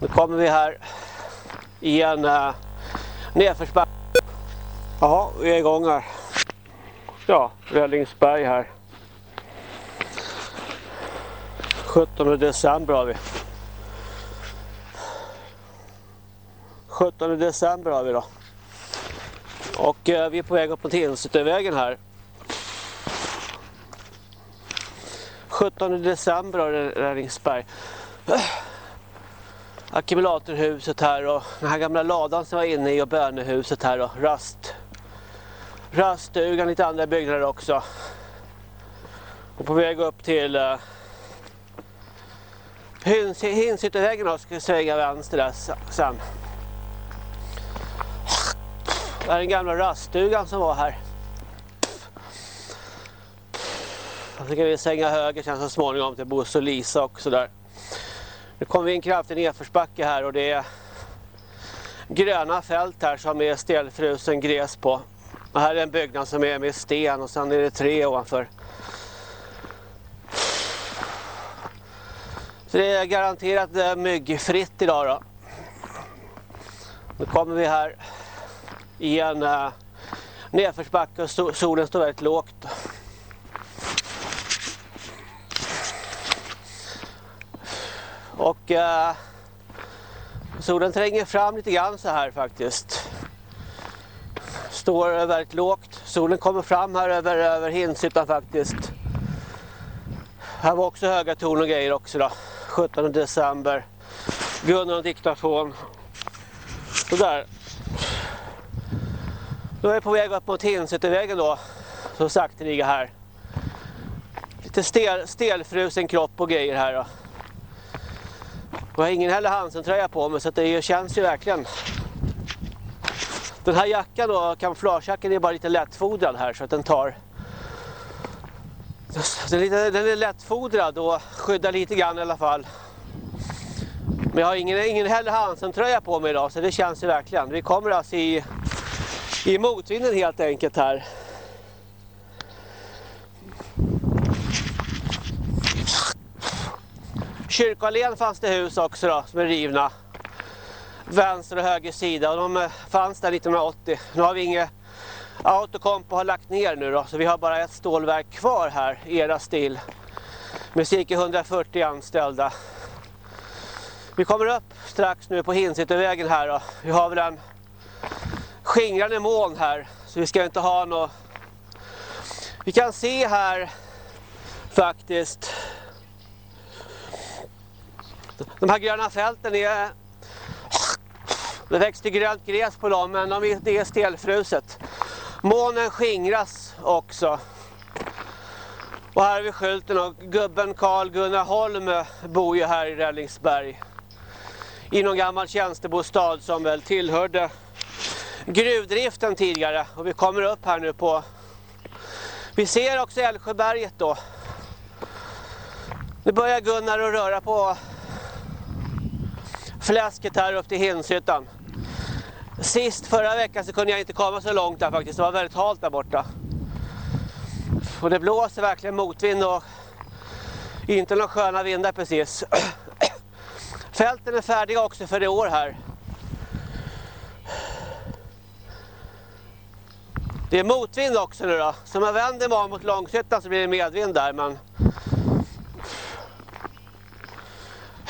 Nu kommer vi här i en uh, eh, nedförsbacke. Jaha, vi är igång här. Ja, Rällingsberg här. 17 december har vi. 17 december har vi då. Och eh, vi är på väg upp mot Tinsutövägen här. 17 december har Rällingsberg ackumulatorhuset här och den här gamla ladan som var inne i och bönehuset här och rast raststugan, lite andra byggnader också. Och på väg upp till eh, uh, Hinsyttervägen och ska svänga vänster där sen. Det här är den gamla raststugan som var här. Så ska vi svänga höger sen så småningom till Bosse och Lisa också där. Nu kommer vi en kraftig nedförsbacke här och det är gröna fält här som är stelfrusen gräs på. Och här är en byggnad som är med sten och sen är det tre ovanför. Så det är garanterat eh, myggfritt idag då. Nu kommer vi här i en uh, nedförsbacke och solen står väldigt lågt. Och eh, solen tränger fram lite grann så här faktiskt. Står väldigt lågt. Solen kommer fram här över, över Hinsyttan faktiskt. Här var också höga torn och grejer också då. 17 december. Gunnar och diktafon. Sådär. Då är jag på väg upp mot Hinsyttevägen då. Så sakteliga här. Lite stel, stelfrusen kropp och grejer här då. Jag har ingen heller Hansen-tröja på mig så det känns ju verkligen. Den här jackan då, kamouflagejackan är bara lite lättfodrad här så att den tar den är, lite, den är lättfodrad och skyddar lite grann i alla fall. Men jag har ingen, ingen heller Hansen-tröja på mig idag så det känns ju verkligen. Vi kommer alltså i, i motvinden helt enkelt här. Kyrkoallén fanns det hus också då, som är rivna. Vänster och höger sida och de eh, fanns där 1980. Nu har vi inget Autocompo har lagt ner nu då, så vi har bara ett stålverk kvar här, era stil. Med cirka 140 anställda. Vi kommer upp strax nu på Hinsyttervägen här då. Vi har väl en skingrande moln här, så vi ska inte ha något... Vi kan se här faktiskt de här gröna fälten är det växte grönt gräs på dem men de är, det är stelfruset. Månen skingras också. Och här har vi skylten och gubben Carl Gunnar Holm eh, bor ju här i Rällingsberg. I någon gammal tjänstebostad som väl tillhörde gruvdriften tidigare. Och vi kommer upp här nu på... Vi ser också Älvsjöberget då. Nu börjar Gunnar att röra på fläsket här upp till Hinshyttan. Sist förra veckan så kunde jag inte komma så långt där faktiskt. Det var väldigt halt där borta. Och det blåser verkligen motvind och inte några sköna vindar precis. Fälten är färdiga också för i år här. Det är motvind också nu då. Så man vänder man mot Långshyttan så blir det medvind där. Men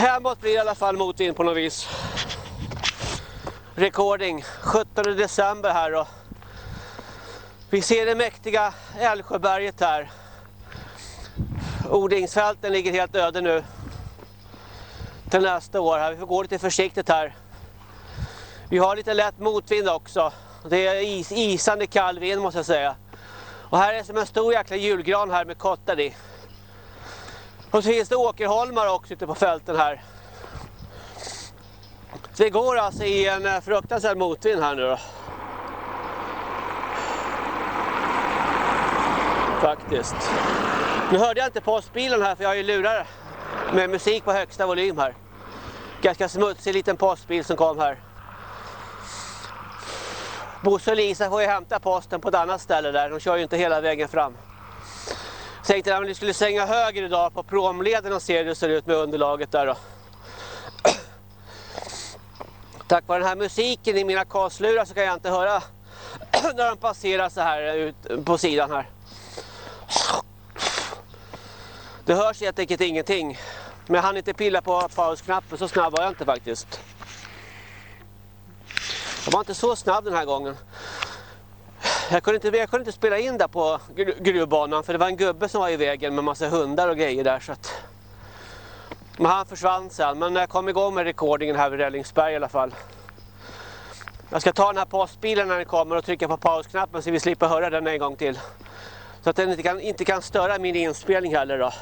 hemåt blir det i alla fall motvind på något vis recording 17 december här då. Vi ser det mäktiga Älvsjöberget här. Odingsfälten ligger helt öde nu. Till nästa år här. Vi får gå lite försiktigt här. Vi har lite lätt motvind också. Det är is, isande kall vind måste jag säga. Och här är som en stor jäkla julgran här med kottar i. Och så finns det åkerholmar också ute på fälten här. Så vi går alltså i en eh, fruktansvärd motvind här nu då. Faktiskt. Nu hörde jag inte postbilen här för jag har ju lurare med musik på högsta volym här. Ganska smutsig liten postbil som kom här. Bosse och Lisa får ju hämta posten på ett annat ställe där. De kör ju inte hela vägen fram. Jag tänkte att ni skulle svänga höger idag på promleden och se hur det ser ut med underlaget där då. Tack vare den här musiken i mina kaslurar så kan jag inte höra när de passerar så här ut på sidan här. Det hörs helt enkelt ingenting. Men jag hann inte pilla på pausknappen, så snabb var jag inte faktiskt. Jag var inte så snabb den här gången. Jag kunde inte, jag kunde inte spela in där på gruvbanan för det var en gubbe som var i vägen med massa hundar och grejer där. Så att... Men han försvann sen, men jag kom igång med rekordingen här vid Rällingsberg i alla fall. Jag ska ta den här postbilen när den kommer och trycka på pausknappen så vi slipper höra den en gång till. Så att den inte kan, inte kan störa min inspelning heller då.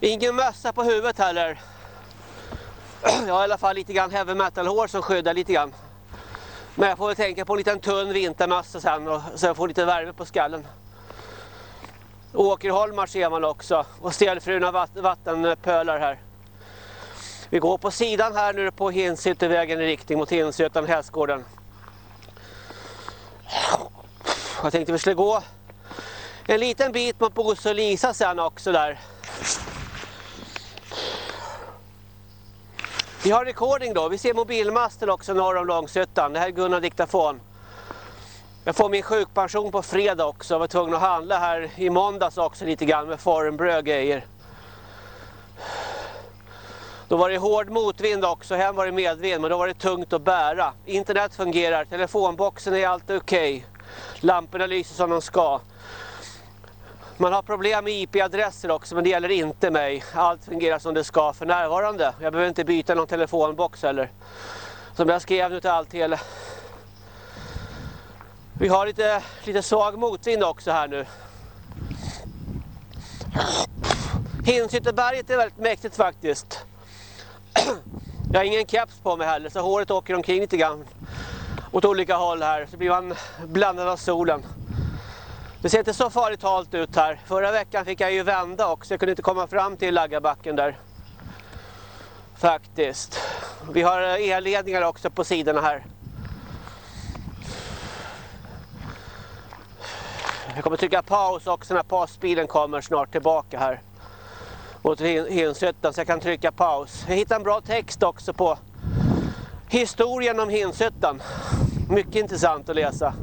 Ingen mössa på huvudet heller. Jag har i alla fall lite grann heavy metal hår som skyddar lite grann. Men jag får väl tänka på en liten tunn vintermössa sen och så jag får lite värme på skallen. Åkerholmar ser man också och stelfruna vattenpölar här. Vi går på sidan här nu på Hinsytevägen i riktning mot Hinsyttan hästgården. Jag tänkte vi skulle gå en liten bit mot Bosse och Lisa sen också där. Vi har recording då. Vi ser mobilmasten också norr om Långshyttan. Det här är Gunnar Diktafon. Jag får min sjukpension på fredag också. Jag var tvungen att handla här i måndags också lite grann med formbröd grejer. Då var det hård motvind också. Hem var det medvind men då var det tungt att bära. Internet fungerar. Telefonboxen är alltid okej. Okay. Lamporna lyser som de ska. Man har problem med IP-adresser också men det gäller inte mig. Allt fungerar som det ska för närvarande. Jag behöver inte byta någon telefonbox heller. Som jag skrev nu till Alltele. Vi har lite, lite svag motvind också här nu. Hinsytterberget är väldigt mäktigt faktiskt. Jag har ingen keps på mig heller så håret åker omkring lite grann åt olika håll här så blir man blandad av solen. Det ser inte så farligt halt ut här. Förra veckan fick jag ju vända också. Jag kunde inte komma fram till Laggarbacken. där. Faktiskt. Vi har eh, elledningar också på sidorna här. Jag kommer trycka paus också när passbilen kommer snart tillbaka här. Mot Hinshyttan så jag kan trycka paus. Jag hittade en bra text också på historien om Hinshyttan. Mycket intressant att läsa.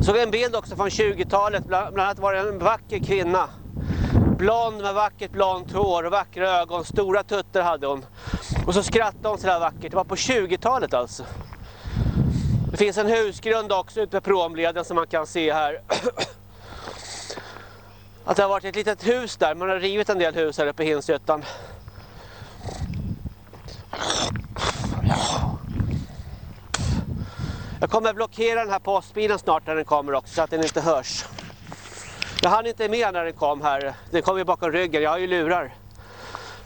Jag såg en bild också från 20-talet, bland annat var det en vacker kvinna. Blond med vackert blont hår och vackra ögon, stora tuttar hade hon. Och så skrattade hon sådär vackert, det var på 20-talet alltså. Det finns en husgrund också ute på promleden som man kan se här. Att det har varit ett litet hus där, man har rivit en del hus här uppe i Hinshyttan. Jag kommer blockera den här postbilen snart när den kommer också så att den inte hörs. Jag hann inte med när den kom här. Den kom ju bakom ryggen. Jag har ju lurar.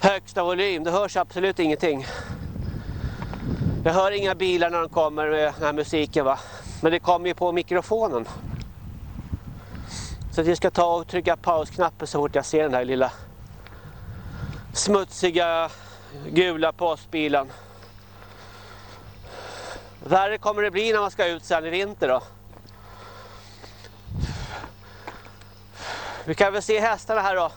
Högsta volym. Det hörs absolut ingenting. Jag hör inga bilar när de kommer med den här musiken va. Men det kommer ju på mikrofonen. Så jag ska ta och trycka pausknappen så fort jag ser den här lilla smutsiga gula postbilen. Värre kommer det bli när man ska ut sen i vinter då. Vi kan väl se hästarna här då.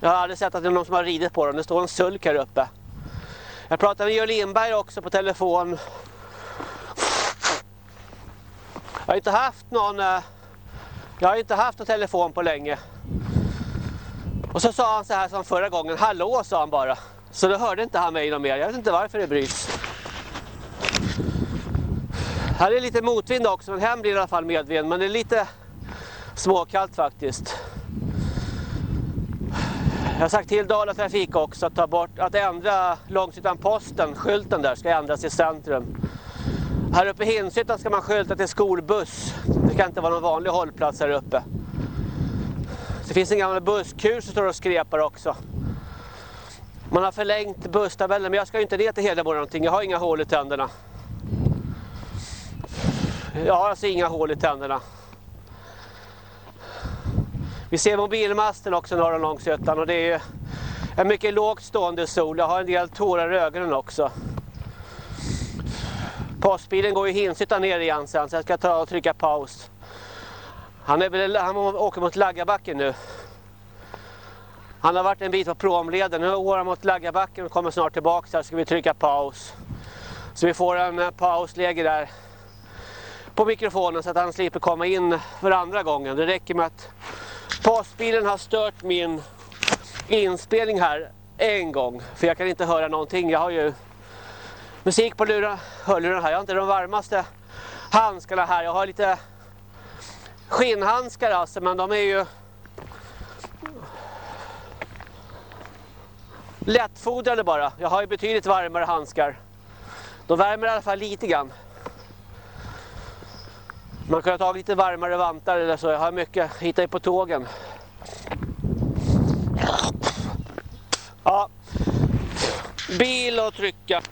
Jag har aldrig sett att det är någon som har ridit på dem. Det står en sulk här uppe. Jag pratade med Jörn Lindberg också på telefon. Jag har inte haft någon... Eh, jag har inte haft någon telefon på länge. Och så sa han så här som förra gången. Hallå sa han bara. Så då hörde inte han mig någon mer. Jag vet inte varför det bryts. Här är lite motvind också, men hem blir i alla fall medvind. Men det är lite småkallt faktiskt. Jag har sagt till Dala Trafik också att ta bort, att ändra Långshyttan posten, skylten där ska ändras i centrum. Här uppe i Hinshyttan ska man skylta till skolbuss. Det kan inte vara någon vanlig hållplats här uppe. Det finns en gammal busskur som står och skrepar också. Man har förlängt busstabellen men jag ska ju inte ner till Hedemora någonting. Jag har inga hål i tänderna. Jag har alltså inga hål i tänderna. Vi ser mobilmasten också norr om Långsötan och det är en mycket lågt stående sol. Jag har en del tårar i ögonen också. Postbilen går ju Hinshyttan ner igen sen så jag ska ta och trycka paus. Han, är väl, han åker mot Laggabacken nu. Han har varit en bit på promleden. Nu går han mot Laggabacken och kommer snart tillbaka. Här ska vi trycka paus. Så vi får en eh, pausläge där på mikrofonen så att han slipper komma in för andra gången. Det räcker med att postbilen har stört min inspelning här en gång. För jag kan inte höra någonting. Jag har ju musik på lura, hörlurarna här. Jag har inte de varmaste handskarna här. Jag har lite skinnhandskar alltså men de är ju lättfodrade bara. Jag har ju betydligt varmare handskar. De värmer i alla fall lite grann. Man kunde ha tagit lite varmare vantar eller så. Jag har mycket, hittar ju på tågen. Ja, bil och trycka.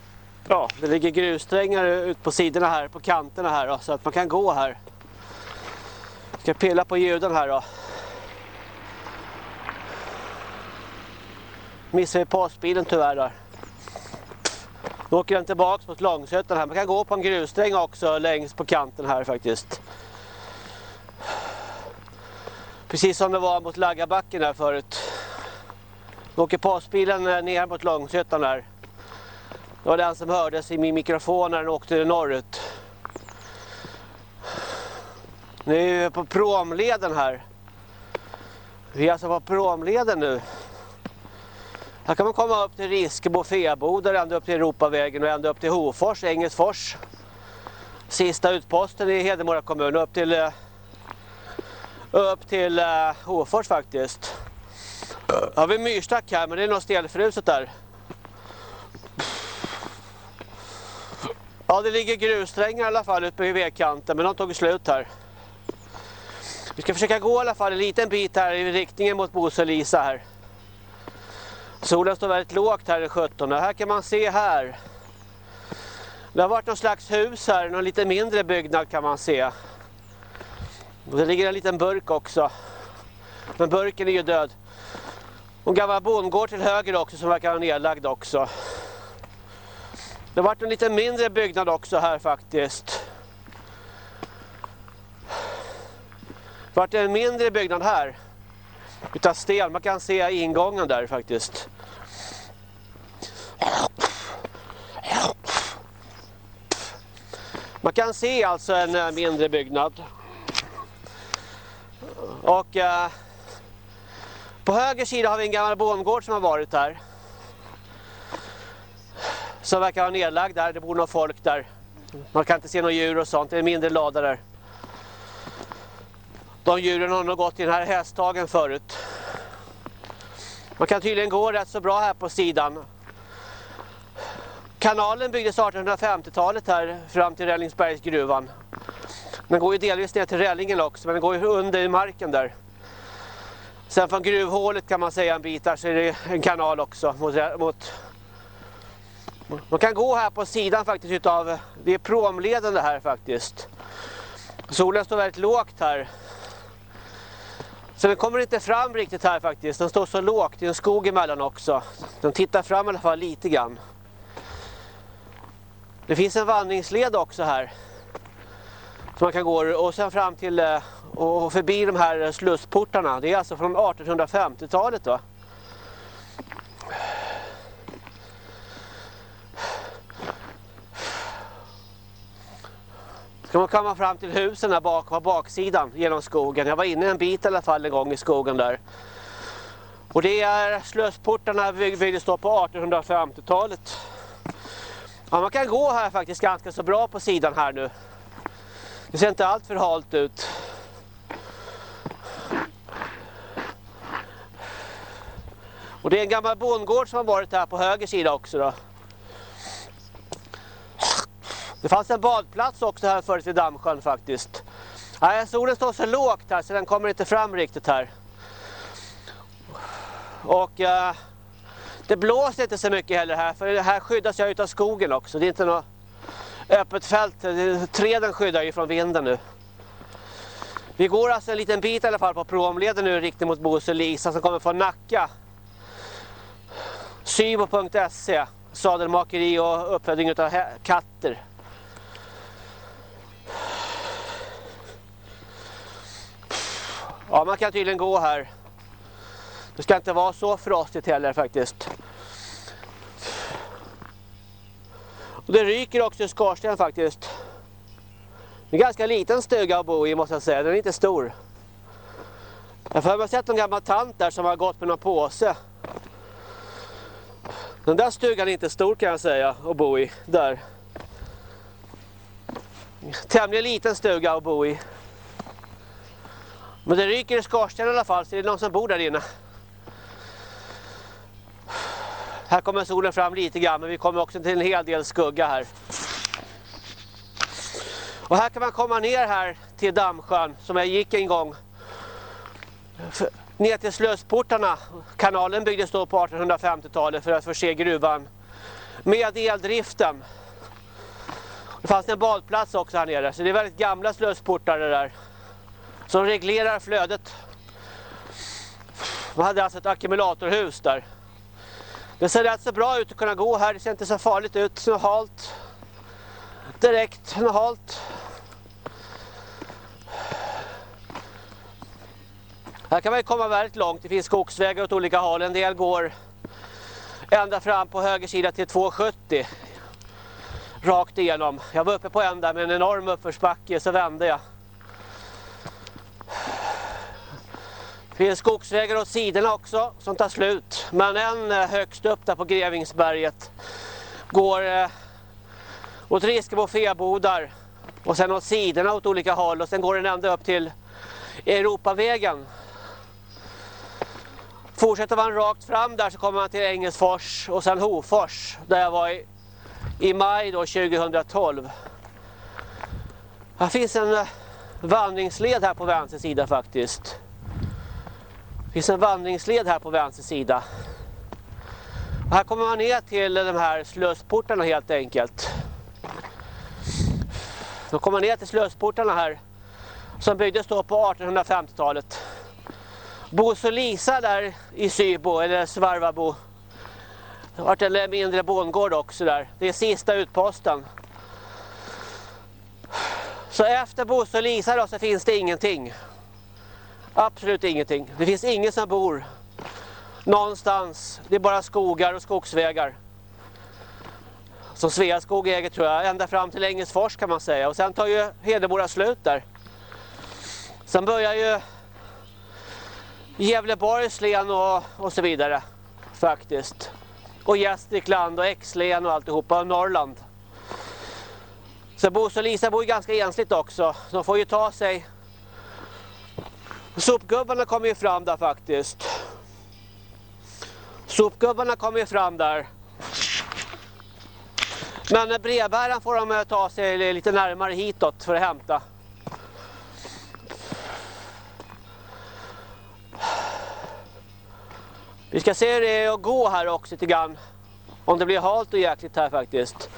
Ja, det ligger grussträngar ut på sidorna här, på kanterna här då, så att man kan gå här. Jag ska pilla på ljuden här då. Missar vi postbilen tyvärr där. Då åker den tillbaks mot Långsötan här. Man kan gå på en grussträng också längst på kanten här faktiskt. Precis som det var mot Laggabacken här förut. Då åker postbilen eh, ner mot Långsötan där. Det var den som hördes i min mikrofon när den åkte norrut. Nu är vi på promleden här. Vi är alltså på promleden nu. Här kan man komma upp till Riskebo, Feboder, ända upp till Europavägen och ända upp till Hofors, Engelsfors. Sista utposten i Hedemora kommun upp till eh, upp till uh, Hofors faktiskt. Har vi myrstack här men det är något stelfruset där. Ja det ligger grussträngar i alla fall uppe i vägkanten men de tog slut här. Vi ska försöka gå i alla fall en liten bit här i riktningen mot Bosse Lisa här. Solen står väldigt lågt här i 17 och här kan man se här. Det har varit någon slags hus här, någon lite mindre byggnad kan man se. Och det ligger en liten burk också. Men burken är ju död. Och en gammal bondgård till höger också som verkar vara nedlagd också. Det har varit en lite mindre byggnad också här faktiskt. Det har varit en mindre byggnad här. Utav sten. Man kan se ingången där faktiskt. Man kan se alltså en eh, mindre byggnad. Och eh, på höger sida har vi en gammal bondgård som har varit här. Som verkar vara nedlagd där, det bor nog folk där. Man kan inte se några djur och sånt, det är en mindre lada där. De djuren har nog gått i den här hästhagen förut. Man kan tydligen gå rätt så bra här på sidan. Kanalen byggdes 1850-talet här fram till Rällingsbergsgruvan. Den går ju delvis ner till Rällingen också men den går ju under i marken där. Sen från gruvhålet kan man säga en bit där så är det en kanal också mot, mot man kan gå här på sidan faktiskt utav, det är promleden det här faktiskt. Solen står väldigt lågt här. Så den kommer inte fram riktigt här faktiskt, den står så lågt, det är en skog emellan också. Den tittar fram i alla fall lite grann. Det finns en vandringsled också här. Som man kan gå och sen fram till eh, och förbi de här slussportarna. Det är alltså från 1850-talet va. Ska man komma fram till husen där bak på baksidan genom skogen. Jag var inne en bit i alla fall en gång i skogen där. Och det är slussportarna byggdes då på 1850-talet. Ja, man kan gå här faktiskt ganska så bra på sidan här nu. Det ser inte allt för halt ut. Och det är en gammal bondgård som har varit här på höger sida också då. Det fanns en badplats också här förut vid Dammsjön faktiskt. Nej, solen står så lågt här så den kommer inte fram riktigt här. Och eh, det blåser inte så mycket heller här för här skyddas jag utav skogen också. Det är inte något öppet fält. Träden skyddar ju från vinden nu. Vi går alltså en liten bit i alla fall på promleden nu riktning mot Bosse Lisa som kommer från Nacka. Sybo.se Sadelmakeri och uppfödning av katter. Ja, man kan tydligen gå här. Det ska inte vara så frostigt heller faktiskt. Och det ryker också i skorstenen faktiskt. Det är en ganska liten stuga att bo i måste jag säga, den är inte stor. Jag har sett en gammal tant där som har gått med någon påse. Den där stugan är inte stor kan jag säga att bo i, där. Tämligen liten stuga att bo i. Men det ryker i skorstenen i alla fall så det är någon som bor där inne. Här kommer solen fram lite grann men vi kommer också till en hel del skugga här. Och här kan man komma ner här till Dammsjön som jag gick en gång. Ner till slösportarna. Kanalen byggdes då på 1850-talet för att förse gruvan med eldriften. Det fanns en badplats också här nere så det är väldigt gamla slösportar det där. Som reglerar flödet. Man hade alltså ett ackumulatorhus där. Det ser rätt så bra ut att kunna gå här, det ser inte så farligt ut, så halt. Direkt, halt. Här kan man komma väldigt långt, det finns skogsvägar åt olika håll. En del går ända fram på höger sida till 270. Rakt igenom. Jag var uppe på en där med en enorm uppförsbacke så vände jag. Det finns skogsvägar åt sidorna också som tar slut. Men en eh, högst upp där på Grevingsberget går eh, åt Riskebo fäbodar och sen åt sidorna åt olika håll och sen går den ända upp till Europavägen. Fortsätter man rakt fram där så kommer man till Engelsfors och sen Hofors där jag var i, i maj då 2012. Här finns en eh, vandringsled här på vänster sida faktiskt. Det finns en vandringsled här på vänster sida. Och här kommer man ner till de här slösportarna helt enkelt. Då kommer man ner till slösportarna här som byggdes då på 1850-talet. Bosse och Lisa där i Sybo, eller Svarvabo. Det har varit en mindre bondgård också där. Det är sista utposten. Så efter Bosse och Lisa då så finns det ingenting. Absolut ingenting. Det finns ingen som bor någonstans. Det är bara skogar och skogsvägar. Som Sveaskog äger tror jag, ända fram till Engelsfors kan man säga. Och sen tar ju Hedemora slut där. Sen börjar ju Gävleborgs län och, och så vidare faktiskt. Och Gästrikland och X-län och alltihopa, och Norrland. Så Bosse och Lisa bor ju ganska ensligt också. De får ju ta sig Sopgubbarna kommer ju fram där faktiskt. Sopgubbarna kommer ju fram där. Men brevbäraren får de ta sig lite närmare hitåt för att hämta. Vi ska se hur det är att gå här också lite grann. Om det blir halt och jäkligt här faktiskt.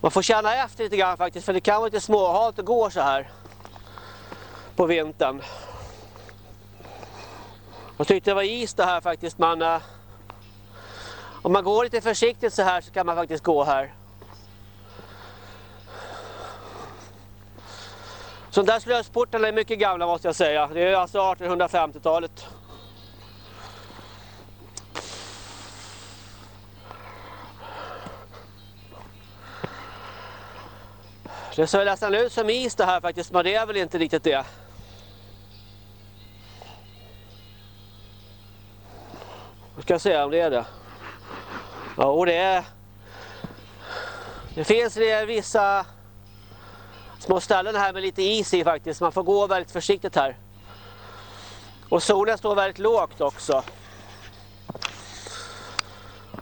Man får känna efter lite grann faktiskt för det kan vara lite småhalt att gå så här på vintern. Jag tyckte det var is det här faktiskt men uh, om man går lite försiktigt så här så kan man faktiskt gå här. Så där slösportarna är mycket gamla måste jag säga. Det är alltså 1850-talet. Det ser nästan ut som is det här faktiskt, men det är väl inte riktigt det. Vi ska se om det är det. Ja, och det är... Det finns det vissa små ställen här med lite is i faktiskt. Man får gå väldigt försiktigt här. Och solen står väldigt lågt också.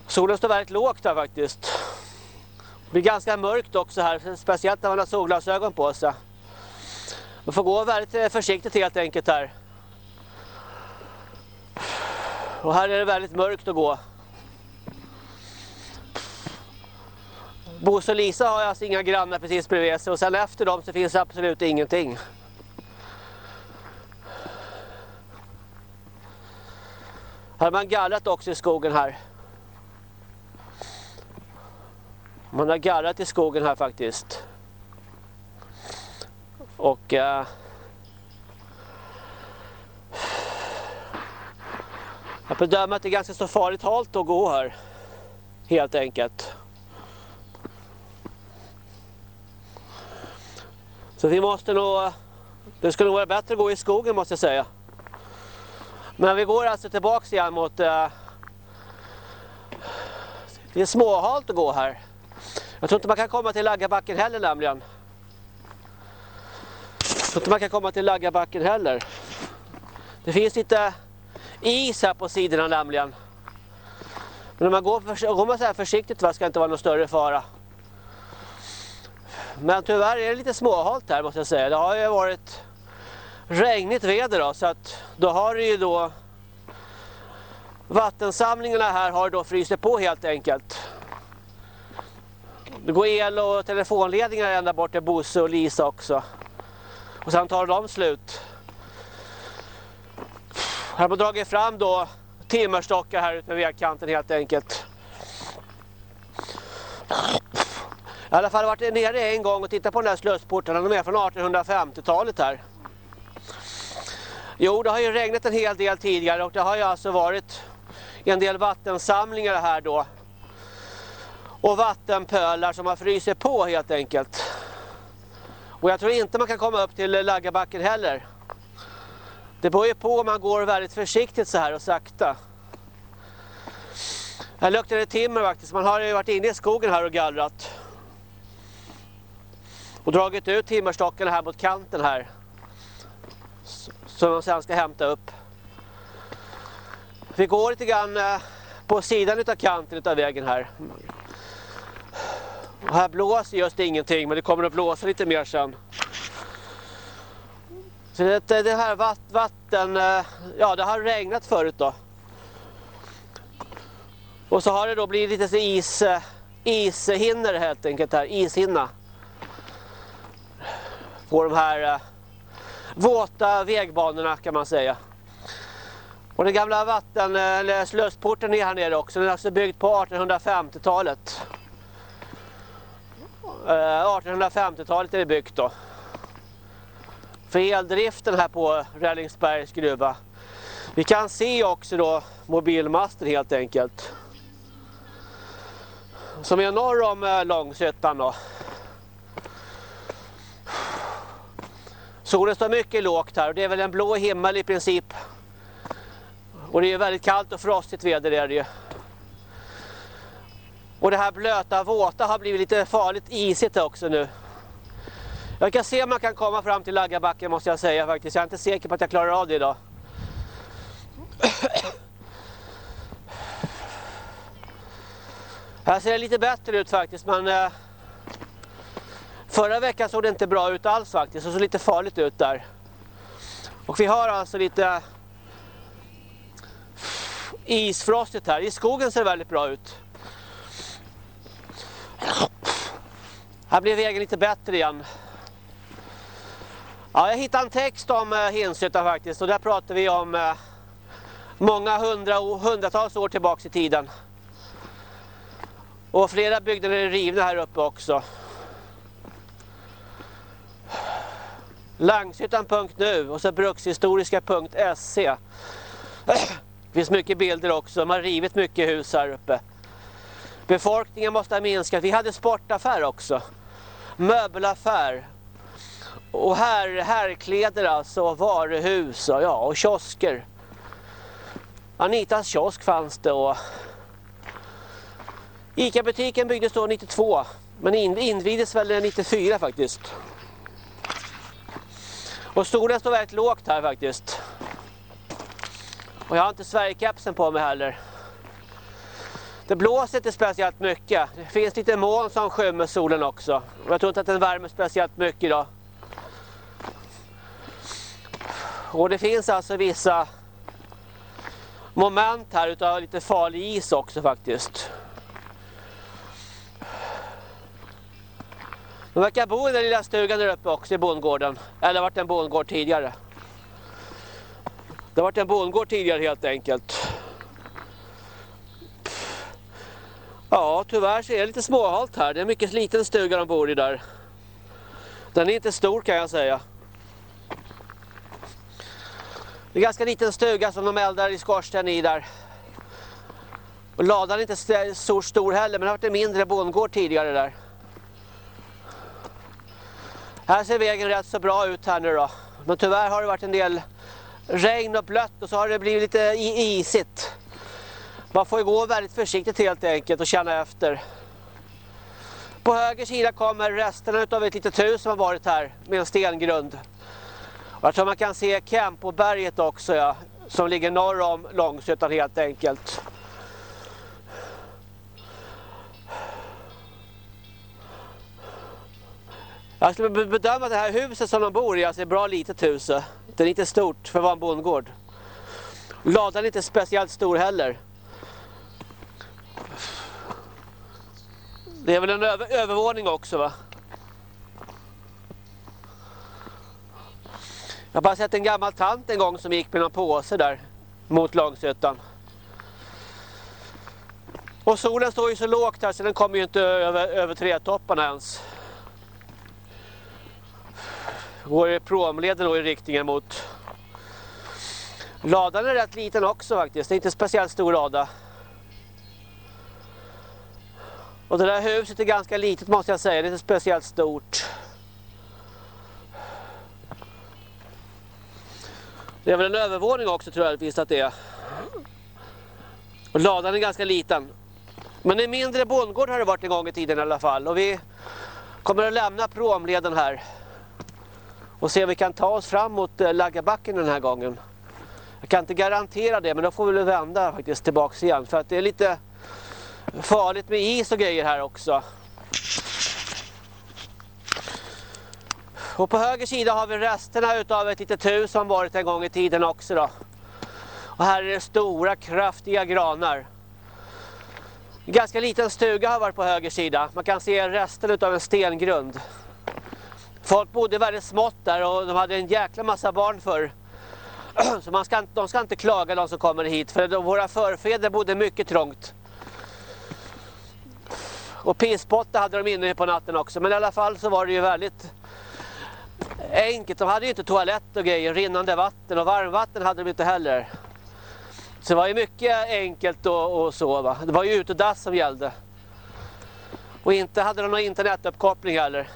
Solen står väldigt lågt här faktiskt. Det blir ganska mörkt också här, speciellt när man har solglasögon på sig. Man får gå väldigt eh, försiktigt helt enkelt här. Och här är det väldigt mörkt att gå. Bosse och Lisa har alltså inga grannar precis bredvid sig och sen efter dem så finns absolut ingenting. Här har man gallrat också i skogen här. Man har garrat i skogen här faktiskt. Och eh, jag bedömer att det är ganska så farligt halt att gå här. Helt enkelt. Så vi måste nog... Det skulle nog vara bättre att gå i skogen måste jag säga. Men vi går alltså tillbaks igen mot... Eh, det är småhalt att gå här. Jag tror inte man kan komma till Laggabacken heller nämligen. Jag tror inte man kan komma till Laggabacken heller. Det finns lite is här på sidorna nämligen. Men om man går, för, går man så här försiktigt va, ska det inte vara någon större fara. Men tyvärr är det lite småhalt här måste jag säga. Det har ju varit regnigt väder då, så att då har det ju då vattensamlingarna här har då fryst på helt enkelt. Det går el och telefonledningar ända bort till Bosse och Lisa också. Och sen tar de slut. Här har man dragit fram då timmerstockar här ute vid vägkanten helt enkelt. I alla fall varit nere en gång och tittat på den här slussporten. De är från 1850-talet här. Jo, det har ju regnat en hel del tidigare och det har ju alltså varit en del vattensamlingar här då. Och vattenpölar som har frysit på helt enkelt. Och jag tror inte man kan komma upp till Laggabacken heller. Det beror ju på om man går väldigt försiktigt så här och sakta. Här luktar det timmer faktiskt. Man har ju varit inne i skogen här och gallrat. Och dragit ut timmerstockarna här mot kanten här. Som man sen ska hämta upp. Vi går lite grann eh, på sidan av kanten av vägen här. Och här blåser just ingenting men det kommer att blåsa lite mer sen. Så det, det här vatten, eh, ja det har regnat förut då. Och så har det då blivit lite is, eh, ishinnor helt enkelt här, ishinna. På de här eh, våta vägbanorna kan man säga. Och den gamla vatten, eller slussporten är här nere också. Den är alltså byggd på 1850-talet. Eh, 1850-talet är det byggt då. För eldriften här på Rällingsbergs gruva. Vi kan se också då mobilmasten helt enkelt. Som är norr om eh, Långshyttan då. Solen står mycket lågt här och det är väl en blå himmel i princip. Och det är väldigt kallt och frostigt väder är det ju. Och det här blöta, våta har blivit lite farligt isigt också nu. Jag kan se om man kan komma fram till Laggabacken måste jag säga faktiskt. Jag är inte säker på att jag klarar av det idag. Här ser det lite bättre ut faktiskt men eh, förra veckan såg det inte bra ut alls faktiskt. Det såg lite farligt ut där. Och vi har alltså lite isfrostigt här. I skogen ser det väldigt bra ut. Här blir vägen lite bättre igen. Ja, jag hittade en text om eh, Hinshyttan faktiskt och där pratar vi om eh, många hundra, hundratals år tillbaka i tiden. Och flera byggnader är rivna här uppe också. Langshyttan.nu och så brukshistoriska.se Det finns mycket bilder också, de har rivit mycket hus här uppe. Befolkningen måste ha minskat, vi hade sportaffär också. Möbelaffär. Och här, härkläder alltså, varuhus och, ja, och kiosker. Anitas kiosk fanns det och Ica-butiken byggdes då 92 men invigdes väl 94 faktiskt. Och solen står väldigt lågt här faktiskt. Och jag har inte Sverigekepsen på mig heller. Det blåser inte speciellt mycket. Det finns lite moln som skymmer solen också. Jag tror inte att den värmer speciellt mycket idag. Och det finns alltså vissa moment här utav lite farlig is också faktiskt. De verkar bo i den lilla stugan där uppe också i bondgården. Eller varit en bondgård tidigare. Det har varit en bondgård tidigare helt enkelt. Ja, tyvärr så är det lite småhalt här. Det är en mycket liten stuga de bor i där. Den är inte stor kan jag säga. Det är en ganska liten stuga som de eldar i skorsten i där. Och ladan är inte så stor heller men det har varit en mindre bondgård tidigare där. Här ser vägen rätt så bra ut här nu då. Men tyvärr har det varit en del regn och blött och så har det blivit lite isigt. Man får ju gå väldigt försiktigt helt enkelt och känna efter. På höger sida kommer resterna av ett litet hus som har varit här med en stengrund. Och jag tror man kan se Kempoberget också ja, som ligger norr om Långsötan helt enkelt. Jag skulle bedöma att det här huset som de bor i alltså är ett bra litet hus. Det är inte stort för att vara en bondgård. Ladan är inte speciellt stor heller. Det är väl en över övervåning också va? Jag har bara sett en gammal tant en gång som gick med någon påse där mot Långsötan. Och solen står ju så lågt här så den kommer ju inte över, över trädtopparna ens. Går promleden då i riktningen mot... Ladan är rätt liten också faktiskt, det är inte speciellt stor lada. Och det där huset är ganska litet måste jag säga, det är inte speciellt stort. Det är väl en övervåning också tror jag visst att det är. Och ladan är ganska liten. Men en mindre bondgård har det varit en gång i tiden i alla fall. Och vi kommer att lämna promleden här. Och se om vi kan ta oss fram mot eh, Laggabacken den här gången. Jag kan inte garantera det men då får vi väl vända faktiskt tillbaks igen. För att det är lite farligt med is och grejer här också. Och på höger sida har vi resterna utav ett litet hus som varit en gång i tiden också då. Och här är det stora kraftiga granar. En ganska liten stuga har varit på höger sida. Man kan se resten utav en stengrund. Folk bodde väldigt smått där och de hade en jäkla massa barn för. Så man ska, de ska inte klaga de som kommer hit för våra förfäder bodde mycket trångt. Och pisspotta hade de inne på natten också. Men i alla fall så var det ju väldigt enkelt. De hade ju inte toalett och grejer, rinnande vatten och varmvatten hade de inte heller. Så det var ju mycket enkelt och, och så va. Det var ju utedass som gällde. Och inte hade de någon internetuppkoppling heller.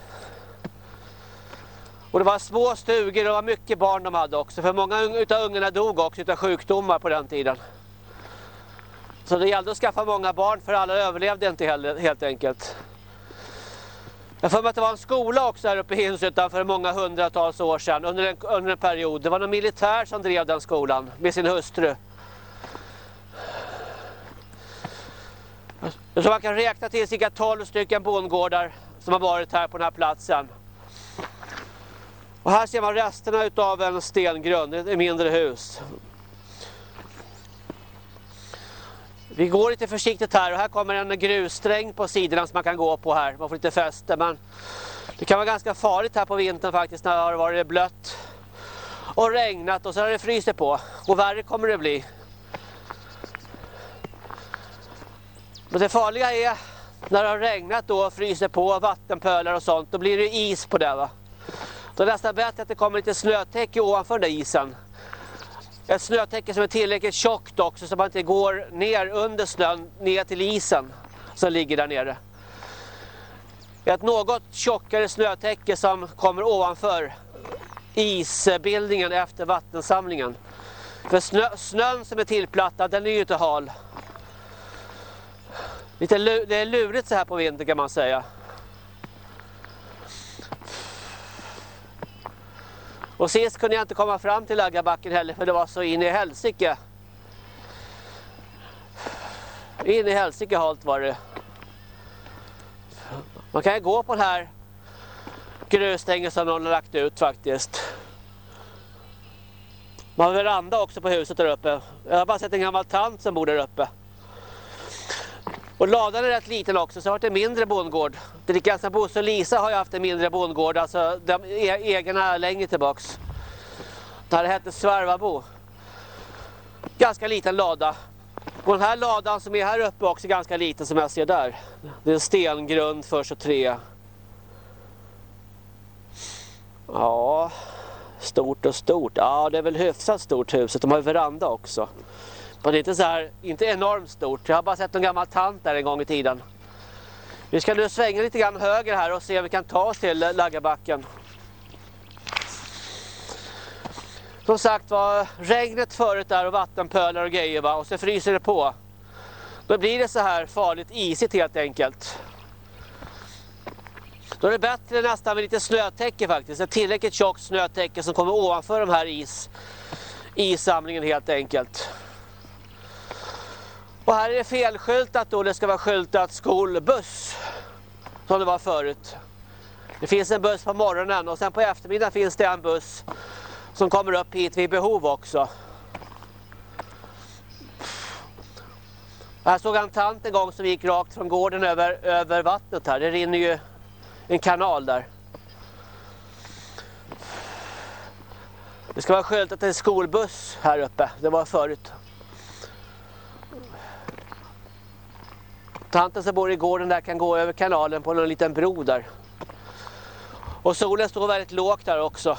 Och det var små stugor och det var mycket barn de hade också. För många av ungarna dog också av sjukdomar på den tiden. Så det gällde att skaffa många barn för alla överlevde inte heller, helt enkelt. Jag får mig att det var en skola också här uppe i Hinshyttan för många hundratals år sedan under en, under en period. Det var någon militär som drev den skolan med sin hustru. Så man kan räkna till cirka 12 stycken bondgårdar som har varit här på den här platsen. Och här ser man resterna av en stengrund, ett mindre hus. Vi går lite försiktigt här och här kommer en grussträng på sidorna som man kan gå på här. Man får lite fäste men det kan vara ganska farligt här på vintern faktiskt när det har varit blött och regnat och så har det fryst på. Och värre kommer det bli. Men det farliga är när det har regnat då och fryser på vattenpölar och sånt, då blir det is på det va. Då är det nästan bättre att det kommer lite snötäcke ovanför den där isen ett snötäcke som är tillräckligt tjockt också så man inte går ner under snön, ner till isen som ligger där nere. Ett något tjockare snötäcke som kommer ovanför isbildningen efter vattensamlingen. För snö, snön som är tillplattad, den är ju inte hal. Lite, det är lurigt så här på vintern kan man säga. Och sist kunde jag inte komma fram till Laggabacken heller för det var så in i helsike. In i helsike halt var det. Man kan ju gå på den här grusstängen som någon har lagt ut faktiskt. Man har veranda också på huset där uppe. Jag har bara sett en gammal tant som bor där uppe. Och ladan är rätt liten också så har det en mindre bondgård. Det är ganska Bosse och Lisa har ju haft en mindre bondgård, alltså de e egna längre tillbaks. Det här hette Svärvabo. Ganska liten lada. Och den här ladan som är här uppe också är ganska liten som jag ser där. Det är en stengrund först och tre. Ja, stort och stort. Ja, det är väl hyfsat stort huset. De har ju veranda också. Och det är inte så här, inte enormt stort. Jag har bara sett en gammal tant där en gång i tiden. Vi ska nu svänga lite grann höger här och se om vi kan ta oss till Laggabacken. Som sagt var, regnet förut där och vattenpölar och grejer va? och så fryser det på. Då blir det så här farligt isigt helt enkelt. Då är det bättre nästan med lite snötäcke faktiskt. Ett tillräckligt tjockt snötäcke som kommer ovanför de här is, issamlingen helt enkelt. Och här är det felskyltat då. Det ska vara skyltat skolbuss. Som det var förut. Det finns en buss på morgonen och sen på eftermiddagen finns det en buss som kommer upp hit vid behov också. Jag såg en tant en gång som gick rakt från gården över, över vattnet här. Det rinner ju en kanal där. Det ska vara skyltat en skolbuss här uppe. Det var förut. Tanten som bor i gården där kan gå över kanalen på en liten bro där. Och solen står väldigt lågt där också.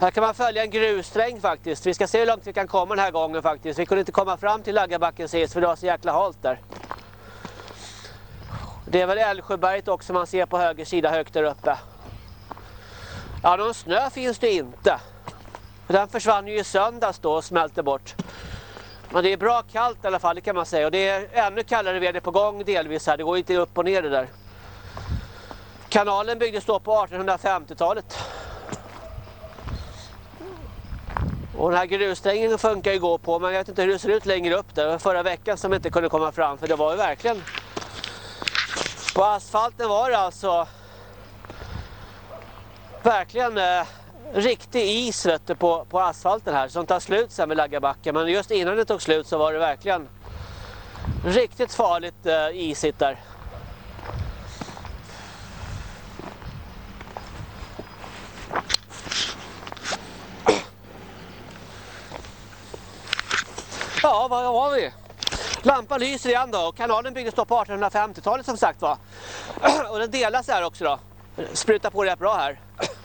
Här kan man följa en grussträng faktiskt. Vi ska se hur långt vi kan komma den här gången faktiskt. Vi kunde inte komma fram till Laggabacken sist för det var så jäkla halt där. Det är väl Älvsjöberget också man ser på höger sida högt där uppe. Ja, någon snö finns det inte. Den försvann ju i söndags då och smälte bort. Men det är bra kallt i alla fall, det kan man säga. Och det är ännu kallare väder på gång delvis här. Det går inte upp och ner det där. Kanalen byggdes då på 1850-talet. Och den här grussträngen funkar ju gå på men jag vet inte hur det ser ut längre upp där. Förra veckan som inte kunde komma fram för det var ju verkligen... På asfalten var det alltså... Verkligen eh, riktig is vet på, på asfalten här som tar slut sen vid Laggabacken. Men just innan det tog slut så var det verkligen riktigt farligt eh, isigt där. Ja, vad har vi? Lampan lyser igen då och kanalen byggdes då på 1850-talet som sagt var. Och den delas här också då. Sprutar på rätt bra här.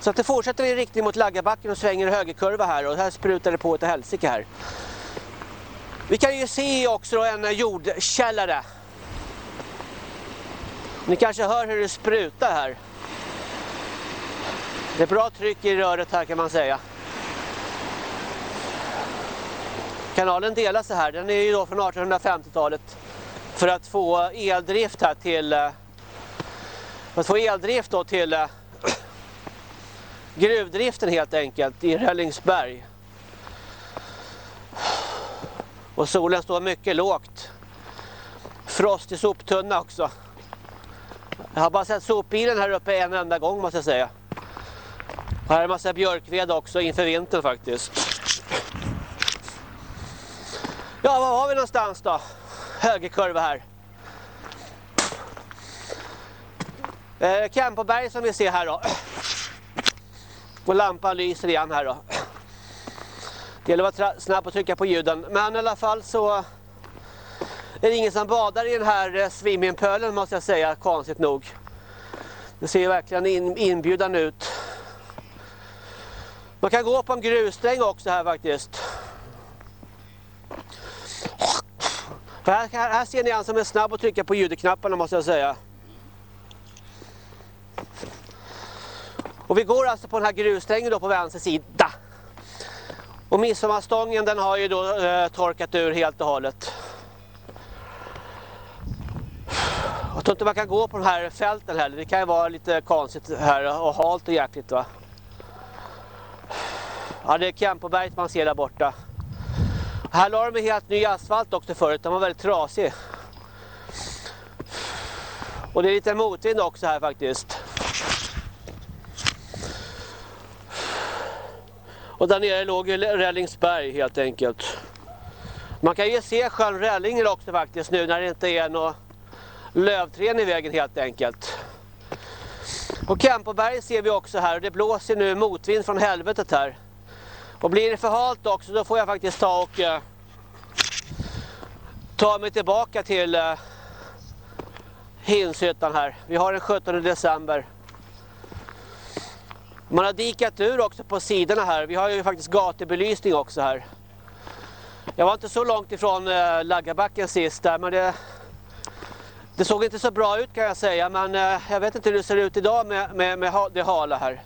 Så att det fortsätter i riktning mot Laggabacken och svänger i högerkurva här och här sprutar det på ett helsike här. Vi kan ju se också en jordkällare. Ni kanske hör hur det sprutar här. Det är bra tryck i röret här kan man säga. Kanalen delas så här, den är ju då från 1850-talet. För att få eldrift här till... Eh, för att få eldrift då till eh, gruvdriften helt enkelt i Rällingsberg. Och solen står mycket lågt. Frost i soptunna också. Jag har bara sett sopbilen här uppe en enda gång måste jag säga. Och här är en massa björkved också inför vintern faktiskt. Ja, var har vi någonstans då? Högerkurva här. Eh, Campoberg som vi ser här då. Och lampan lyser igen här då. Det gäller att vara snabb och trycka på ljuden. Men i alla fall så är det ingen som badar i den här eh, swimmingpölen måste jag säga, konstigt nog. Det ser verkligen inbjudande ut. Man kan gå på en grussträng också här faktiskt. Här, här, här ser ni en som är snabb att trycka på ljudknapparna måste jag säga. Och vi går alltså på den här grussträngen då på vänster sida. Och midsommarstången den har ju då eh, torkat ur helt och hållet. Jag tror inte man kan gå på de här fälten heller. Det kan ju vara lite konstigt här och halt och jäkligt va. Ja, det är Kempoberget man ser där borta. Här la de helt ny asfalt också förut, den var väldigt trasig. Och det är lite motvind också här faktiskt. Och där nere låg ju Rällingsberg helt enkelt. Man kan ju se sjön Rällinger också faktiskt nu när det inte är något lövträn i vägen helt enkelt. Och Kempoberg ser vi också här och det blåser nu motvind från helvetet här. Och blir det för halt också då får jag faktiskt ta och eh, ta mig tillbaka till eh, Hinshyttan här. Vi har den 17 december. Man har dikat ur också på sidorna här. Vi har ju faktiskt gatubelysning också här. Jag var inte så långt ifrån uh, Laggabacken sist där men det, det såg inte så bra ut kan jag säga. Men uh, jag vet inte hur det ser ut idag med, med, med det hala här.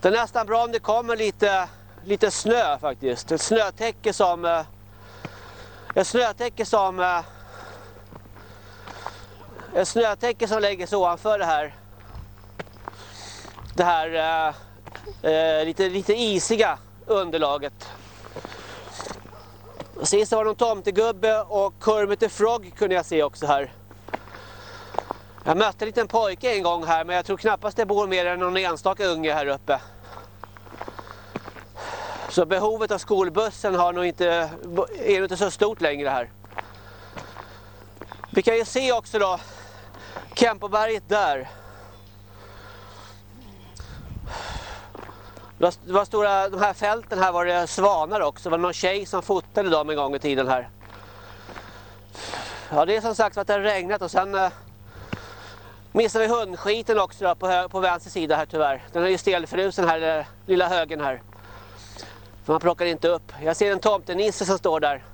Det är nästan bra om det kommer lite, lite snö faktiskt. Ett snötäcke som... Uh, ett snötäcke som... Uh, ett snötäcke som lägger sig ovanför det här. Det här eh, eh, lite, lite isiga underlaget. Sist var det någon tomtegubbe och Kermit the Frog kunde jag se också här. Jag mötte en liten pojke en gång här men jag tror knappast det bor mer än någon enstaka unge här uppe. Så behovet av skolbussen har nog inte, är nog inte så stort längre här. Vi kan ju se också då Kempoberget där. Det var stora, de här fälten här var det svanar också. Det var någon tjej som fotade dem en gång i tiden här. Ja, det är som sagt att det har regnat och sen eh, missade vi hundskiten också då, på, på vänster sida här tyvärr. Den är ju stelfrusen här, den lilla högen här. För man plockar inte upp. Jag ser en tomtenisse som står där.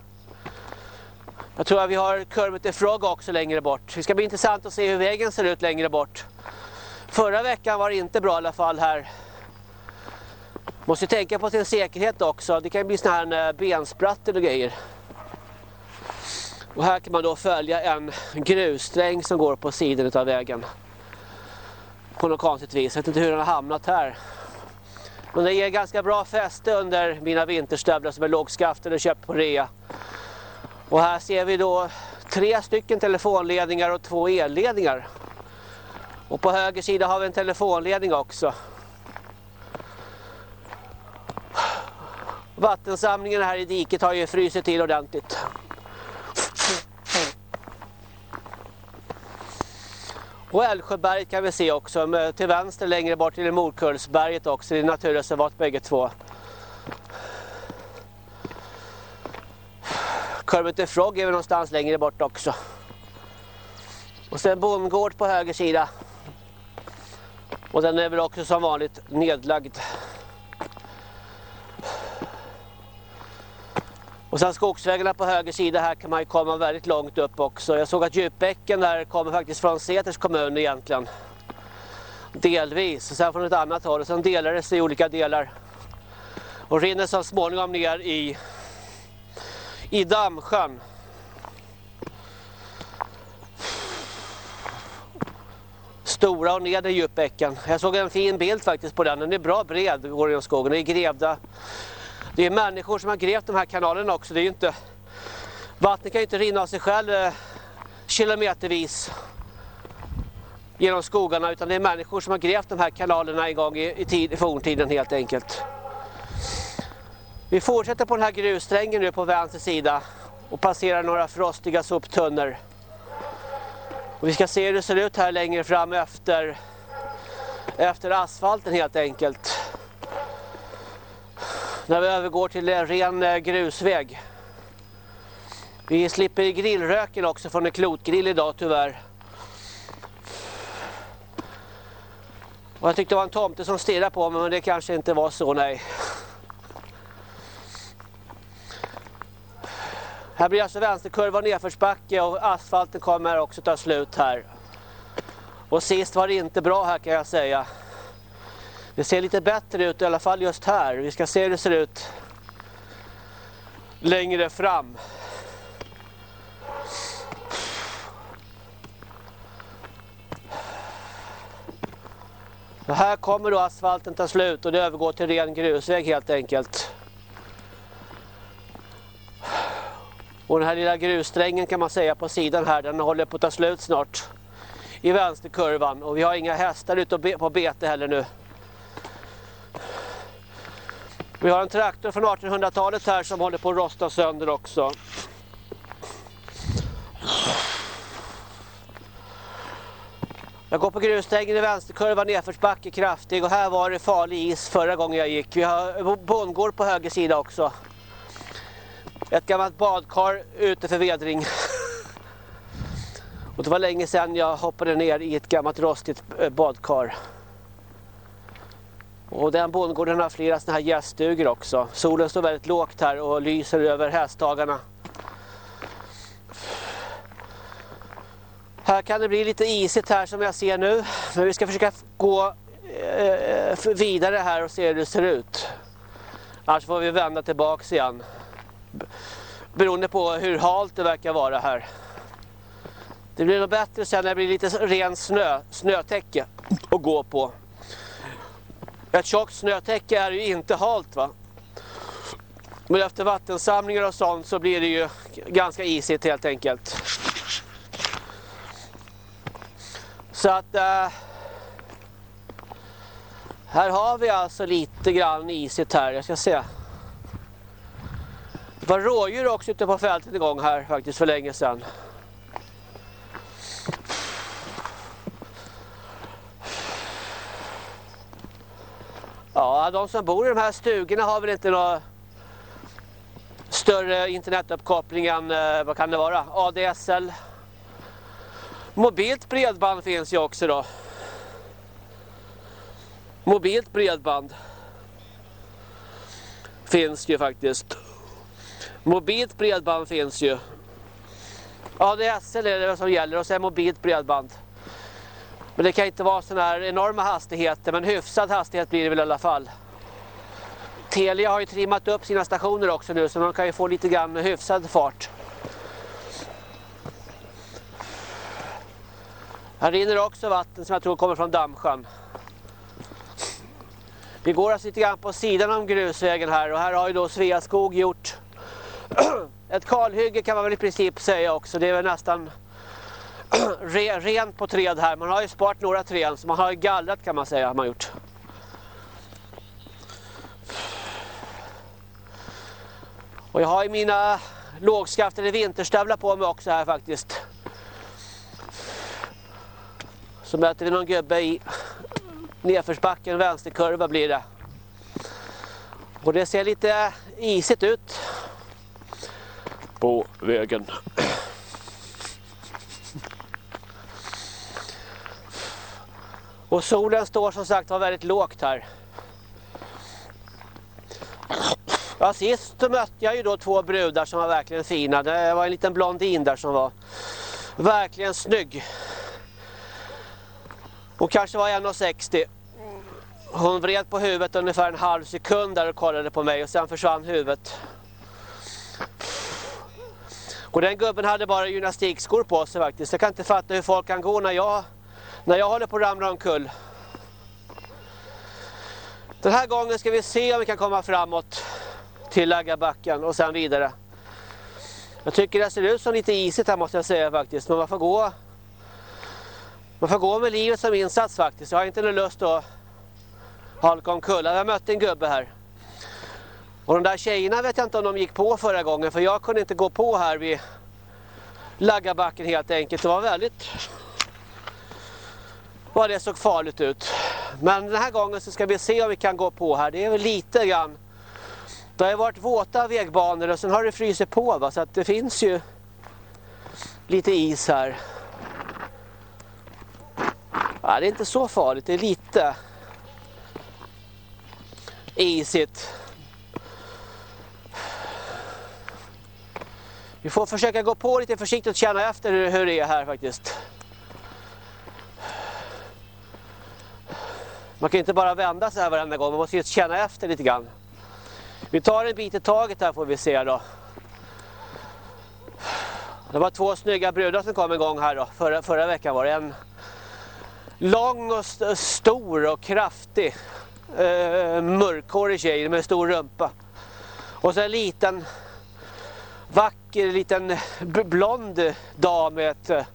Jag tror att vi har Kermit the Frog också längre bort. Det ska bli intressant att se hur vägen ser ut längre bort. Förra veckan var det inte bra i alla fall här. Måste tänka på sin säkerhet också. Det kan bli sådana här eh, bensprattel och grejer. Och här kan man då följa en grussträng som går på sidan av vägen. På något konstigt vis. Jag vet inte hur den har hamnat här. Men det ger ganska bra fäste under mina vinterstövlar som är lågskaftade och köpt på rea. Och här ser vi då tre stycken telefonledningar och två elledningar. Och på höger sida har vi en telefonledning också. Vattensamlingen här i diket har ju frysit till ordentligt. Och Älvsjöberget kan vi se också, till vänster längre bort till Morkullsberget också, det är naturreservat bägge två. Kermit the Frog är väl någonstans längre bort också. Och sen bondgård på höger sida. Och den är väl också som vanligt nedlagd. Och sen skogsvägarna på höger sida här kan man ju komma väldigt långt upp också. Jag såg att djupbäcken där kommer faktiskt från Seters kommun egentligen. Delvis, och sen från ett annat håll. Och sen delar det sig i olika delar. Och rinner så småningom ner i, i Dammsjön. Stora och nedre djupbäcken. Jag såg en fin bild faktiskt på den. Den är bra bred, går genom skogen. Den är grävda det är människor som har grävt de här kanalerna också. Det är inte, vattnet kan ju inte rinna av sig själv eh, kilometervis genom skogarna utan det är människor som har grävt de här kanalerna en gång i, i, tid, i forntiden helt enkelt. Vi fortsätter på den här grussträngen nu på vänster sida och passerar några frostiga soptunnor. Och vi ska se hur det ser ut här längre fram efter, efter asfalten helt enkelt när vi övergår till en ren eh, grusväg. Vi slipper grillröken också från en klotgrill idag tyvärr. Och jag tyckte det var en tomte som stirrade på mig men det kanske inte var så, nej. Här blir alltså vänsterkurva nedförsbacke och asfalten kommer också ta slut här. Och sist var det inte bra här kan jag säga. Det ser lite bättre ut i alla fall just här. Vi ska se hur det ser ut längre fram. Och här kommer då asfalten ta slut och det övergår till ren grusväg helt enkelt. Och den här lilla grussträngen kan man säga på sidan här, den håller på att ta slut snart i vänsterkurvan. Och vi har inga hästar ute på bete heller nu. Vi har en traktor från 1800-talet här som håller på att rosta sönder också. Jag går på grusstängen i vänsterkurvan nedförsbacke kraftig och här var det farlig is förra gången jag gick. Vi har bondgård på höger sida också ett gammalt badkar ute för vedring. Och det var länge sedan jag hoppade ner i ett gammalt rostigt eh, badkar. Och den bondgården har flera sådana här gäststugor också. Solen står väldigt lågt här och lyser över hästdagarna. Här kan det bli lite isigt här som jag ser nu. Men vi ska försöka gå eh, vidare här och se hur det ser ut. Annars får vi vända tillbaks igen. Beroende på hur halt det verkar vara här. Det blir nog bättre sen när det blir lite ren snö, snötäcke att gå på. Ett tjockt snötäcke är ju inte halt va. Men efter vattensamlingar och sånt så blir det ju ganska isigt helt enkelt. Så att äh, här har vi alltså lite grann isigt här. Jag ska se. Det var rådjur också ute på fältet en gång här faktiskt för länge sedan. Ja, de som bor i de här stugorna har väl inte någon större internetuppkoppling än, eh, vad kan det vara, ADSL. Mobilt bredband finns ju också då. Mobilt bredband finns ju faktiskt. Mobilt bredband finns ju. ADSL är det som gäller och sen mobilt bredband. Men det kan inte vara sådana här enorma hastigheter, men hyfsad hastighet blir det väl i alla fall. Telia har ju trimmat upp sina stationer också nu så man kan ju få lite grann hyfsad fart. Här rinner också vatten som jag tror kommer från Dammsjön. Vi går alltså lite grann på sidan om grusvägen här och här har ju då Sveaskog gjort ett kalhygge kan man väl i princip säga också. Det är väl nästan rent på träd här. Man har ju sparat några träd så man har ju gallrat kan man säga har man gjort. Och jag har ju mina lågskaftade vinterstövlar på mig också här faktiskt. Så möter vi någon gubbe i nedförsbacken, vänsterkurva blir det. Och det ser lite isigt ut på vägen. Och solen står som sagt var väldigt lågt här. Ja, sist så mötte jag ju då två brudar som var verkligen fina. Det var en liten blondin där som var verkligen snygg. Hon kanske var 1,60. Hon vred på huvudet ungefär en halv sekund där och kollade på mig och sen försvann huvudet. Och den gubben hade bara gymnastikskor på sig faktiskt. Jag kan inte fatta hur folk kan gå när jag, när jag håller på att ramla omkull. Den här gången ska vi se om vi kan komma framåt till Laggabacken och sen vidare. Jag tycker det ser ut som lite isigt här måste jag säga faktiskt. Men man får gå man får gå med livet som insats faktiskt. Jag har inte någon lust att halka omkull. Jag mötte en gubbe här. Och de där tjejerna vet jag inte om de gick på förra gången. För jag kunde inte gå på här vid Laggabacken helt enkelt. Det var väldigt... Vad det såg farligt ut. Men den här gången så ska vi se om vi kan gå på här. Det är väl lite grann... Det har ju varit våta vägbanor och sen har det frysit på va. Så att det finns ju lite is här. Ja, det är inte så farligt, det är lite isigt. Vi får försöka gå på lite försiktigt och känna efter hur det är här faktiskt. Man kan inte bara vända sig här varenda gång, man måste känna efter lite grann. Vi tar en bit i taget här får vi se då. Det var två snygga brudar som kom igång här då. Förra, förra veckan var det en lång och st stor och kraftig eh, mörkhårig tjej med stor rumpa. Och så en liten vacker liten blond dam med ett eh,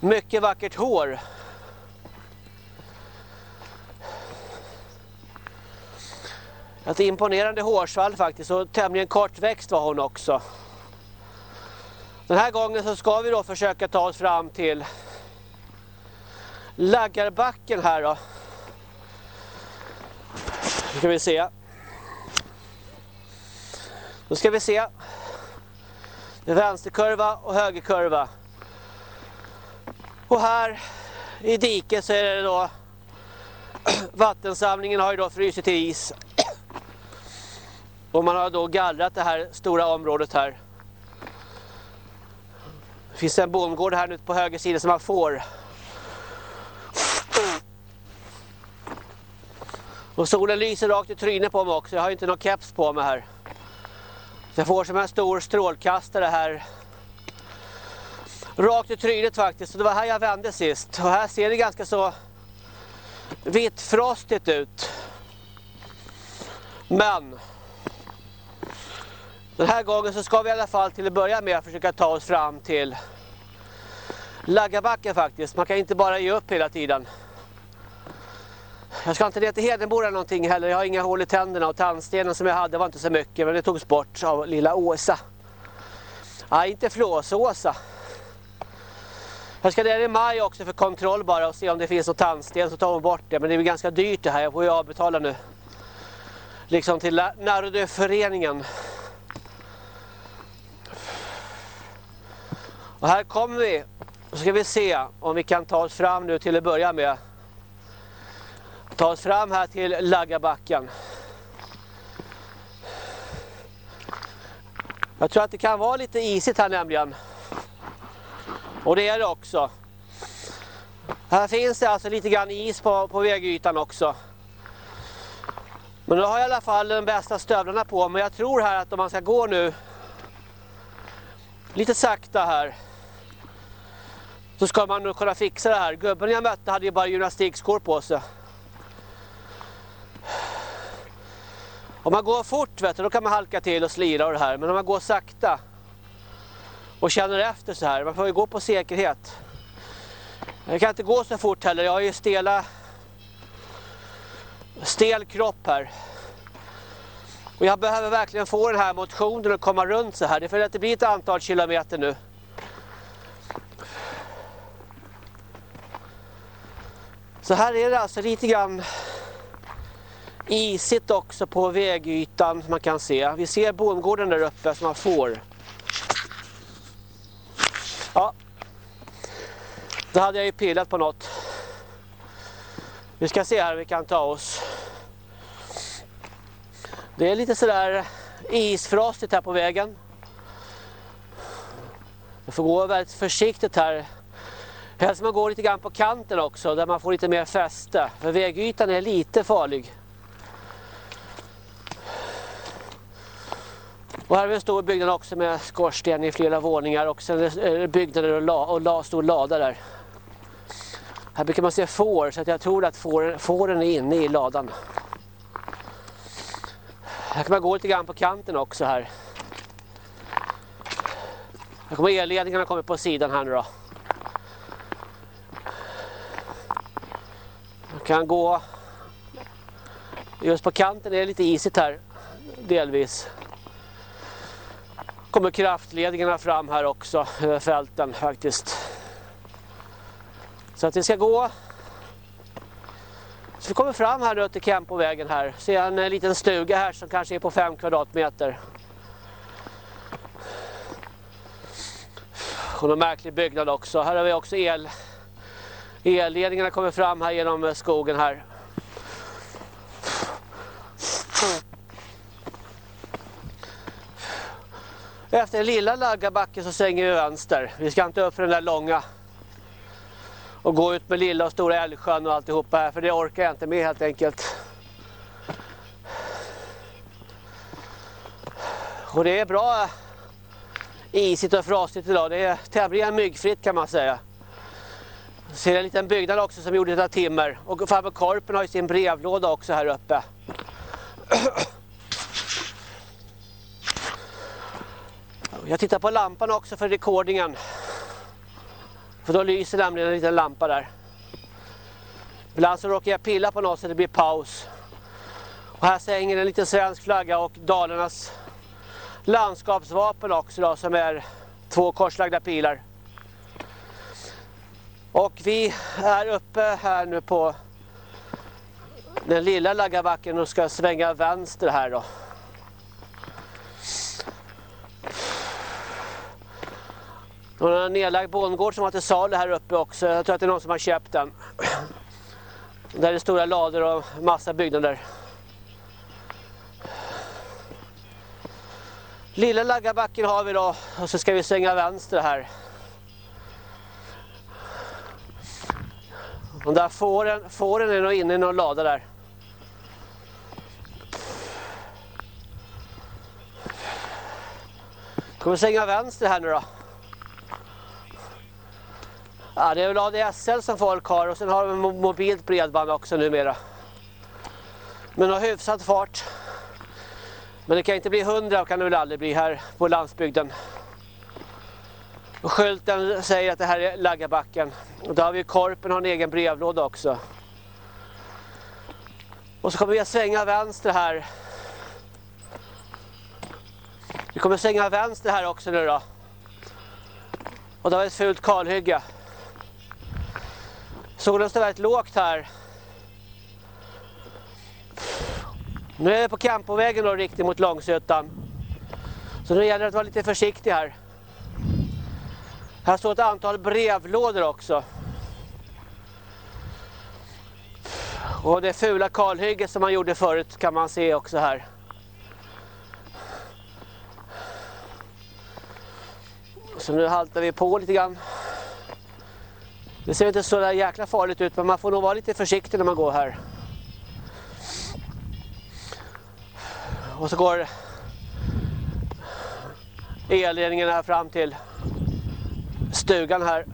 mycket vackert hår. Ett imponerande hårsvall faktiskt och tämligen kortväxt var hon också. Den här gången så ska vi då försöka ta oss fram till Laggarbacken här då. Nu ska vi se. Då ska vi se Vänsterkurva och högerkurva. Och här i diket så är det då vattensamlingen har ju då frysit till is. Och man har då gallrat det här stora området här. Det finns en bondgård här nu på höger sida som man får. Och solen lyser rakt i trynet på mig också. Jag har inte någon keps på mig här. Jag får som en stor strålkastare här. Rakt i trynet faktiskt. Och det var här jag vände sist. Och här ser det ganska så vitt frostigt ut. Men den här gången så ska vi i alla fall till att börja med försöka ta oss fram till Laggabacken faktiskt. Man kan inte bara ge upp hela tiden. Jag ska inte ner till eller någonting heller. Jag har inga hål i tänderna och tandstenen som jag hade var inte så mycket. Men det togs bort av lilla Åsa. Nej, inte Flås-Åsa. Jag ska ner i maj också för kontroll bara och se om det finns något tandsten så tar hon bort det. Men det är ganska dyrt det här. Jag får ju avbetala nu. Liksom till Narodöföreningen. Och här kommer vi. Så ska vi se om vi kan ta oss fram nu till att börja med. Ta oss fram här till Laggabacken. Jag tror att det kan vara lite isigt här nämligen. Och det är det också. Här finns det alltså lite grann is på, på vägytan också. Men nu har jag i alla fall de bästa stövlarna på. Men jag tror här att om man ska gå nu lite sakta här så ska man nog kunna fixa det här. Gubben jag mötte hade ju bara gymnastikskor på sig. Om man går fort vet du, då kan man halka till och slira och det här. Men om man går sakta och känner efter så här. Man får ju gå på säkerhet. Jag kan inte gå så fort heller. Jag har ju stela stel kropp här. Och jag behöver verkligen få den här motionen att komma runt så här. Det får att det blir ett antal kilometer nu. Så här är det alltså lite grann isigt också på vägytan som man kan se. Vi ser bondgården där uppe som man får. Ja. Då hade jag ju pillat på något. Vi ska se här vi kan ta oss. Det är lite sådär isfrostigt här på vägen. Man får gå väldigt försiktigt här. Helst man går lite grann på kanten också där man får lite mer fäste. För vägytan är lite farlig. Och här har vi en stor byggnad också med skorsten i flera våningar och sen är det byggnader och, la, och la, stor lada där. Här brukar man se får så att jag tror att fåren, fåren är inne i ladan. Här kan man gå lite grann på kanten också här. Här kommer elledningarna kommer på sidan här nu då. Man kan gå just på kanten är det lite isigt här delvis kommer kraftledningarna fram här också över fälten faktiskt. Så att det ska gå. Så vi kommer fram här nu till Kempovägen här. Ser en eh, liten stuga här som kanske är på 5 kvadratmeter. Och en märklig byggnad också. Här har vi också el. Elledningarna kommer fram här genom eh, skogen här. Efter den lilla laggabacken så svänger vi vänster. Vi ska inte upp för den där långa. Och gå ut med lilla och stora älgsjön och alltihopa här. För det orkar jag inte med helt enkelt. Och det är bra isigt och frasigt idag. Det är tämligen myggfritt kan man säga. Jag ser en liten byggnad också som gjorde av timmer. Och farbror Korpen har ju sin brevlåda också här uppe. Jag tittar på lampan också för rekordingen. För då lyser nämligen en liten lampa där. Ibland så råkar jag pilla på något så det blir paus. Och här hänger en liten svensk flagga och Dalarnas landskapsvapen också då, som är två korslagda pilar. Och vi är uppe här nu på den lilla laggabacken och ska svänga vänster här då. Det var en nedlagd bondgård som var till salu här uppe också. Jag tror att det är någon som har köpt den. Där är stora lador och massa byggnader. Lilla Laggabacken har vi då och så ska vi svänga vänster här. De där fåren, fåren är nog inne i någon lada där. Kommer svänga vänster här nu då. Ja, det är väl ADSL som folk har och sen har de mobilt bredband också numera. Men har hyfsat fart. Men det kan inte bli hundra kan det väl aldrig bli här på landsbygden. Och skylten säger att det här är Laggabacken. Och då har vi Korpen har en egen brevlåda också. Och så kommer vi att svänga vänster här. Vi kommer att svänga vänster här också nu då. Och då har vi ett fult kalhygge. Solen står väldigt lågt här. Nu är vi på Campovägen då riktigt mot Långsötan. Så nu gäller det att vara lite försiktig här. Här står ett antal brevlådor också. Och det fula kalhygget som man gjorde förut kan man se också här. Så nu haltar vi på lite grann. Det ser inte så där jäkla farligt ut men man får nog vara lite försiktig när man går här. Och så går elledningen här fram till stugan här.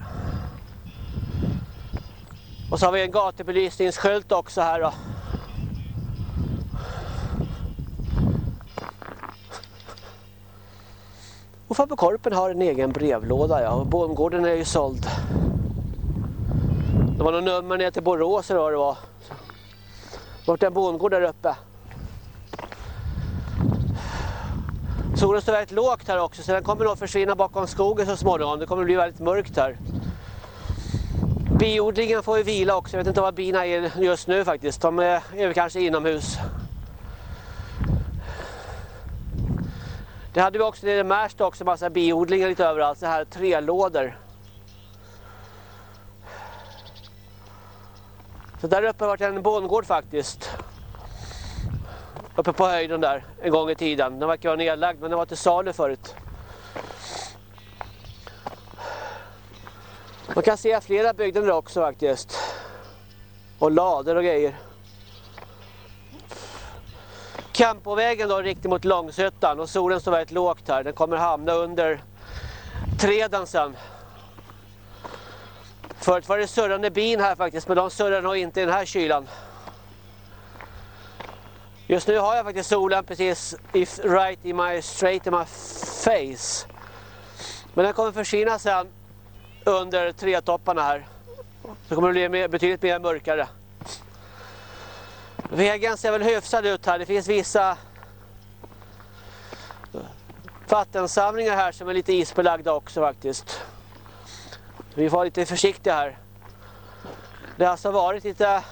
Och så har vi en gatubelysningsskylt också här då. Och Fabbe Korpen har en egen brevlåda ja, och bondgården är ju såld. Det var något nummer ner till Borås eller vad det var. Vart en bondgård där uppe. Solen står väldigt lågt här också så den kommer nog försvinna bakom skogen så småningom. Det kommer bli väldigt mörkt här. Biodlingen får ju vila också. Jag vet inte vad bina är just nu faktiskt. De är, är kanske inomhus. Det hade vi också nere i Märsta också, massa biodlingar lite överallt. Så här tre Så där uppe har varit en bondgård faktiskt. Uppe på höjden där, en gång i tiden. Den verkar vara nedlagd, men den var till salu förut. Man kan se flera byggnader också faktiskt. Och lader och grejer. Campovägen då riktigt mot Långsötan och solen står väldigt lågt här. Den kommer hamna under träden sen. Förut var det surrande bin här faktiskt men de surrar nog inte i den här kylan. Just nu har jag faktiskt solen precis right in my, straight in my face. Men den kommer försvinna sen under trätopparna här. Så kommer det bli betydligt mer mörkare. Vägen ser väl hyfsad ut här. Det finns vissa vattensamlingar här som är lite isbelagda också faktiskt. Vi får vara lite försiktiga här. Det har alltså varit lite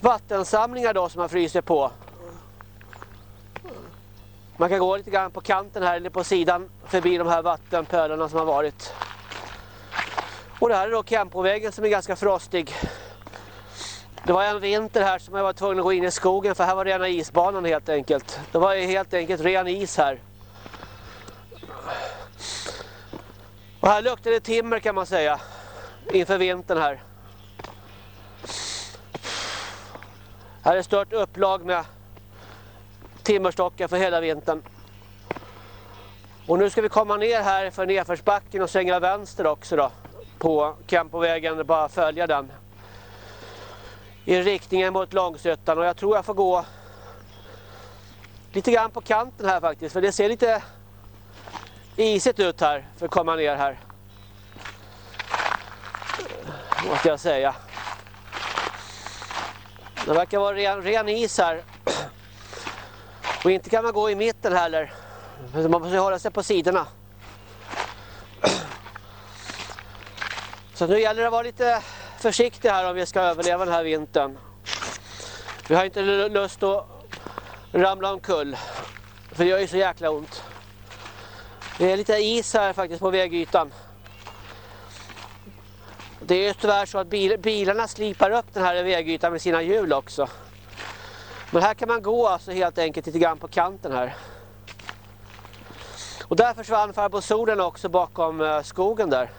vattensamlingar då som man fryser på. Man kan gå lite grann på kanten här eller på sidan förbi de här vattenpölarna som har varit. Och det här är då Kempovägen som är ganska frostig. Det var en vinter här som jag var tvungen att gå in i skogen för här var rena isbanan helt enkelt. Det var helt enkelt ren is här. Och här luktar det timmer kan man säga. Inför vintern här. Här är stört upplag med timmerstockar för hela vintern. Och nu ska vi komma ner här för nedförsbacken och svänga vänster också då. På Kempovägen, bara följa den. I riktningen mot Långsötan och jag tror jag får gå lite grann på kanten här faktiskt. För det ser lite isigt ut här för att komma ner här. Måste jag säga. Det verkar vara ren, ren is här. Och inte kan man gå i mitten heller. Man måste hålla sig på sidorna. Så nu gäller det att vara lite försiktig här om vi ska överleva den här vintern. Vi har inte lust att ramla omkull. För det gör ju så jäkla ont. Det är lite is här faktiskt på vägytan. Det är ju tyvärr så att bil, bilarna slipar upp den här vägytan med sina hjul också. Men här kan man gå alltså helt enkelt lite grann på kanten här. Och där försvann farbror solen också bakom eh, skogen där.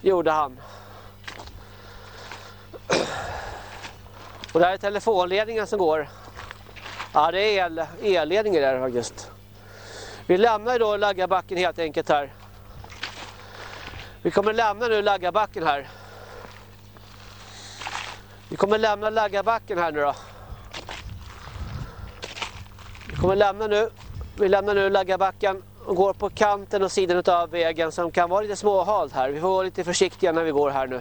Gjorde han. Och där är telefonledningen som går. Ja, det är el, elledningen där faktiskt. Vi lämnar då Laggabacken helt enkelt här. Vi kommer lämna nu Laggabacken här. Vi kommer lämna Laggabacken här nu då. Vi kommer lämna nu. Vi lämnar nu Laggabacken och går på kanten och sidan av vägen som kan vara lite småhalt här. Vi får vara lite försiktiga när vi går här nu.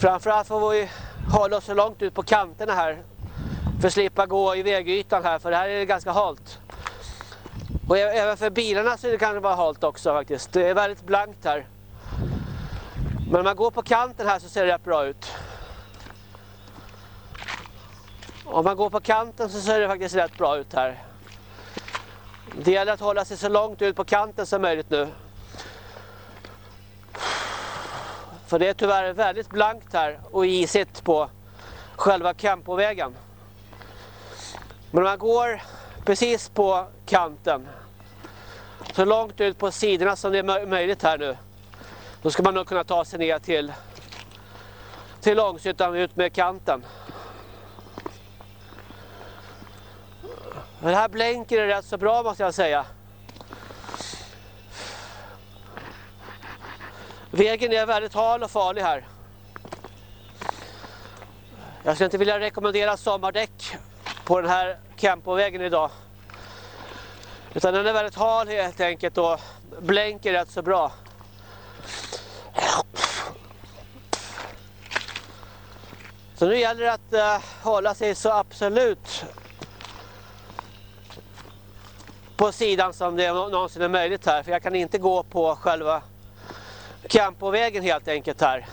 Framförallt får vi hålla oss så långt ut på kanterna här för att slippa gå i vägytan här för det här är ganska halt. Och även för bilarna så kan det vara halt också faktiskt. Det är väldigt blankt här. Men om man går på kanten här så ser det rätt bra ut. Om man går på kanten så ser det faktiskt rätt bra ut här. Det gäller att hålla sig så långt ut på kanten som möjligt nu. För det är tyvärr väldigt blankt här och isigt på själva Campovägen. Men om man går precis på kanten så långt ut på sidorna som det är möjligt här nu då ska man nog kunna ta sig ner till till Långshyttan ut med kanten. Men här blänker det rätt så bra måste jag säga. Vägen är väldigt hal och farlig här. Jag skulle inte vilja rekommendera sommardäck på den här Kempovägen idag. Utan den är väldigt hal helt enkelt och blänker rätt så bra. Så nu gäller det att uh, hålla sig så absolut på sidan som det någonsin är möjligt här. För jag kan inte gå på själva Campovägen helt enkelt här.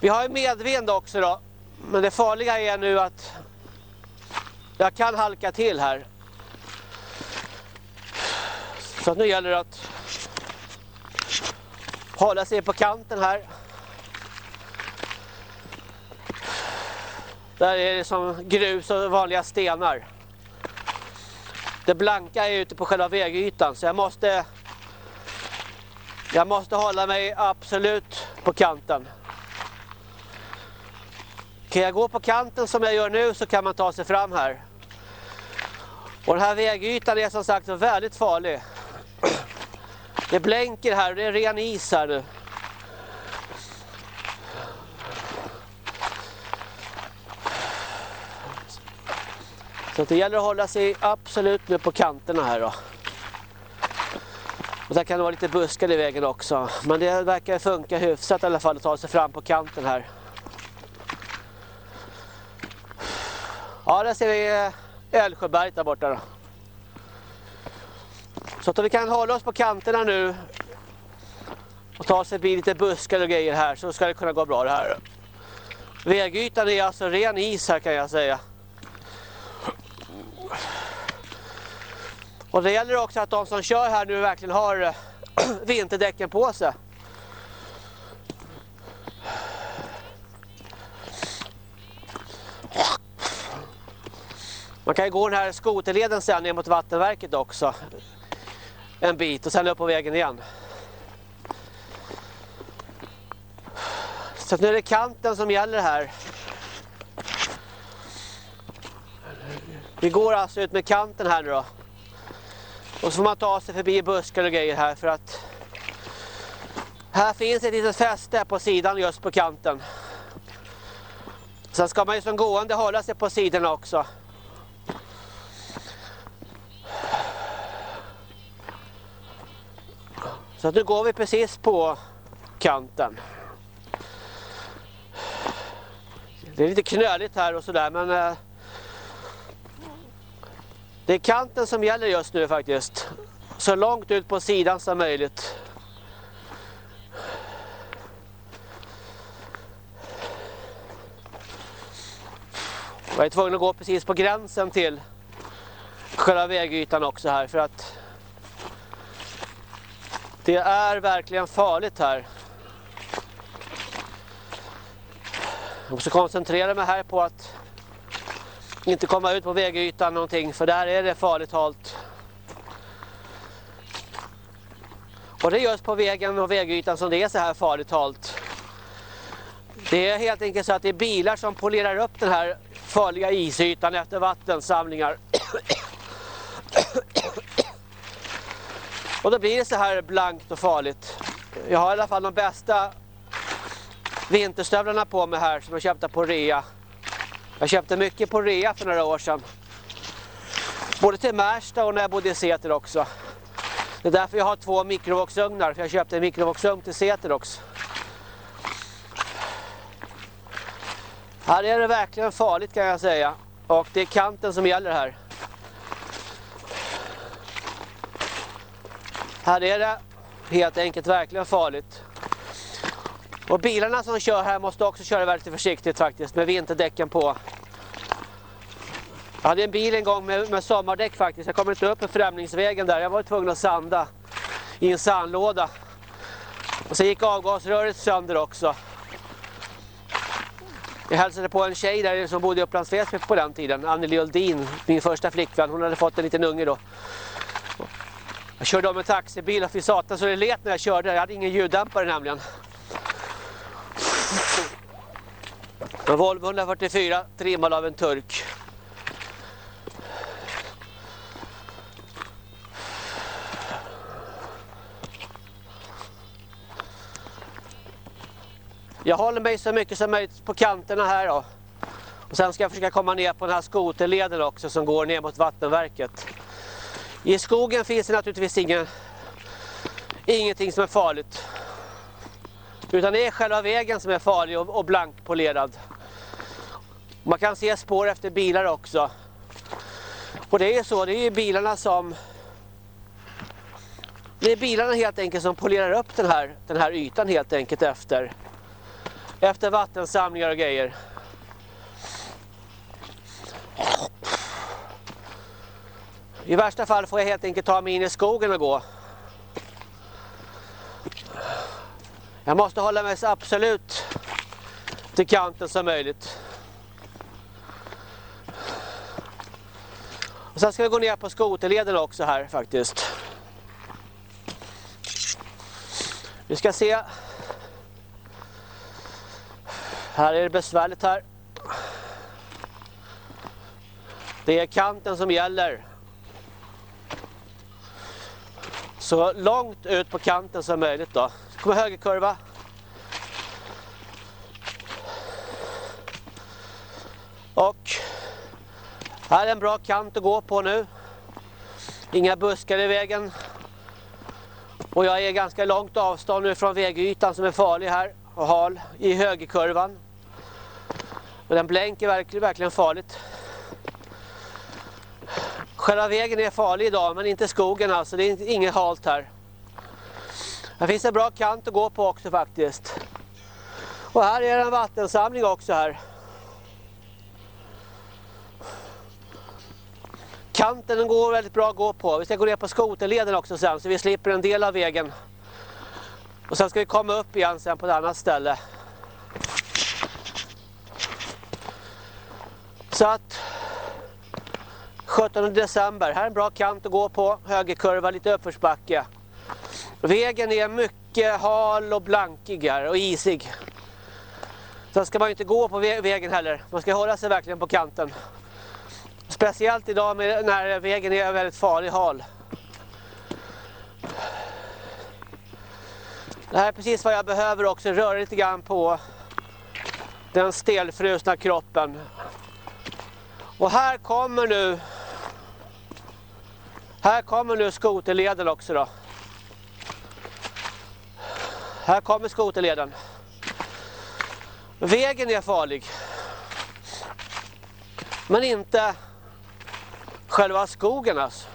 Vi har ju medvind också då. Men det farliga är nu att jag kan halka till här. Så nu gäller det att hålla sig på kanten här. Där är det som grus och vanliga stenar. Det blanka är ute på själva vägytan så jag måste jag måste hålla mig absolut på kanten. Kan jag gå på kanten som jag gör nu så kan man ta sig fram här. Och den här vägytan är som sagt väldigt farlig. Det blänker här och det är ren is här nu. Så det gäller att hålla sig absolut nu på kanterna här då. Och där kan det vara lite buskar i vägen också. Men det verkar funka hyfsat i alla fall att ta sig fram på kanten här. Ja, där ser vi eh, Älvsjöberg där borta då. Så att om vi kan hålla oss på kanterna nu och ta sig förbi lite buskar och grejer här så ska det kunna gå bra det här. Vägytan är alltså ren is här kan jag säga. Och det gäller också att de som kör här nu verkligen har eh, vinterdäcken på sig. Man kan ju gå den här skoterleden sen ner mot vattenverket också. En bit och sen upp på vägen igen. Så nu är det kanten som gäller här. Vi går alltså ut med kanten här nu då. Och så får man ta sig förbi buskar och grejer här för att här finns ett litet fäste på sidan just på kanten. Sen ska man ju som gående hålla sig på sidorna också. Så nu går vi precis på kanten. Det är lite knöligt här och sådär men eh, det är kanten som gäller just nu faktiskt. Så långt ut på sidan som möjligt. Jag är tvungen att gå precis på gränsen till själva vägytan också här för att det är verkligen farligt här. Jag måste koncentrera mig här på att inte komma ut på vägytan någonting för där är det farligt halt. Och det är just på vägen och vägytan som det är så här farligt halt. Det är helt enkelt så att det är bilar som polerar upp den här farliga isytan efter vattensamlingar. Och då blir det så här blankt och farligt. Jag har i alla fall de bästa vinterstövlarna på mig här som jag köpte på rea. Jag köpte mycket på rea för några år sedan. Både till Märsta och när jag bodde i Säter också. Det är därför jag har två mikrovågsugnar. För jag köpte en mikrovågsugn till Säter också. Här är det verkligen farligt kan jag säga. Och det är kanten som gäller här. Här är det helt enkelt verkligen farligt. Och bilarna som kör här måste också köra väldigt försiktigt faktiskt med vinterdäcken på. Jag hade en bil en gång med, med sommardäck faktiskt. Jag kom inte upp på Främlingsvägen där. Jag var tvungen att sanda i en sandlåda. Och så gick avgasröret sönder också. Jag hälsade på en tjej där som bodde i Upplands Väsby på den tiden. Anneli Uldin, min första flickvän. Hon hade fått en liten unge då. Jag körde om en taxibil och fy satan så det let när jag körde. Jag hade ingen ljuddämpare nämligen. En Volvo 144 trimmad av en turk. Jag håller mig så mycket som möjligt på kanterna här då. Och sen ska jag försöka komma ner på den här skoterleden också som går ner mot vattenverket. I skogen finns det naturligtvis ingen, ingenting som är farligt. Utan det är själva vägen som är farlig och, och blankpolerad. Man kan se spår efter bilar också. Och det är så, det är bilarna som... Det är bilarna helt enkelt som polerar upp den här, den här ytan helt enkelt efter, efter vattensamlingar och grejer. I värsta fall får jag helt enkelt ta mig in i skogen och gå. Jag måste hålla mig så absolut till kanten som möjligt. Och sen ska vi gå ner på skoterleden också här faktiskt. Vi ska se. Här är det besvärligt här. Det är kanten som gäller. Så långt ut på kanten som möjligt då. Så kommer högerkurva. Och här är en bra kant att gå på nu. Inga buskar i vägen. Och jag är ganska långt avstånd nu från vägytan som är farlig här och hal i högerkurvan. Och den blänker verkligen, verkligen farligt. Själva vägen är farlig idag men inte skogen alltså, det är inget halt här. Här finns en bra kant att gå på också faktiskt. Och här är en vattensamling också här. Kanten går väldigt bra att gå på. Vi ska gå ner på skoterleden också sen så vi slipper en del av vägen. Och sen ska vi komma upp igen sen på ett annat ställe. Så att 17 december. Här är en bra kant att gå på. Högerkurva, lite uppförsbacke. Vägen är mycket hal och blankig här och isig. Sen ska man inte gå på vägen heller. Man ska hålla sig verkligen på kanten. Speciellt idag när vägen är väldigt farlig hal. Det här är precis vad jag behöver också. Röra lite grann på den stelfrusna kroppen. Och här kommer nu här kommer nu skoterleden också då. Här kommer skoterleden. Vägen är farlig. Men inte själva skogen alltså.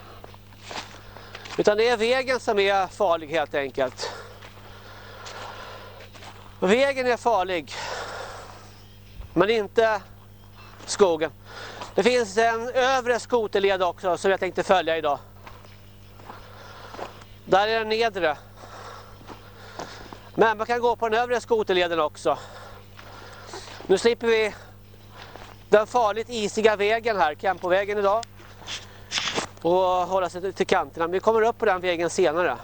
Utan det är vägen som är farlig helt enkelt. Vägen är farlig. Men inte skogen. Det finns en övre skoterled också som jag tänkte följa idag. Där är den nedre. Men man kan gå på den övre skoterleden också. Nu slipper vi den farligt isiga vägen här, Kempovägen idag. Och hålla sig till kanterna. Men Vi kommer upp på den vägen senare.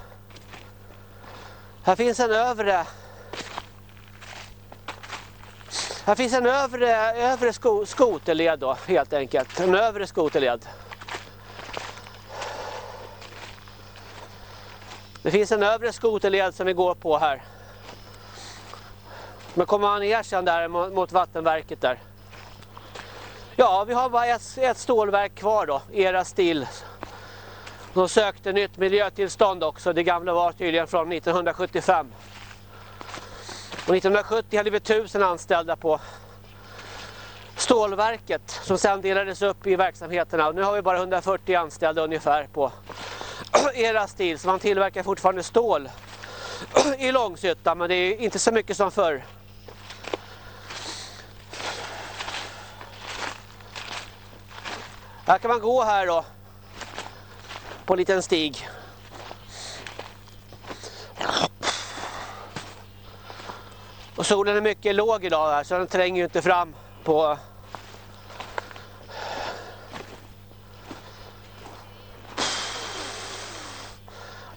Här finns en övre här finns en övre, övre sko, skoterled då, helt enkelt. En övre skoterled. Det finns en övre skoterled som vi går på här. Men kommer man ner sen där mot, vattenverket där. Ja, vi har bara ett, ett stålverk kvar då, Era Still. De sökte nytt miljötillstånd också, det gamla var tydligen från 1975. Och 1970 hade vi tusen anställda på stålverket som sedan delades upp i verksamheterna. Och nu har vi bara 140 anställda ungefär på era stil. Så man tillverkar fortfarande stål i Långshyttan men det är inte så mycket som förr. Här kan man gå här då på en liten stig. Och solen är mycket låg idag här så den tränger ju inte fram på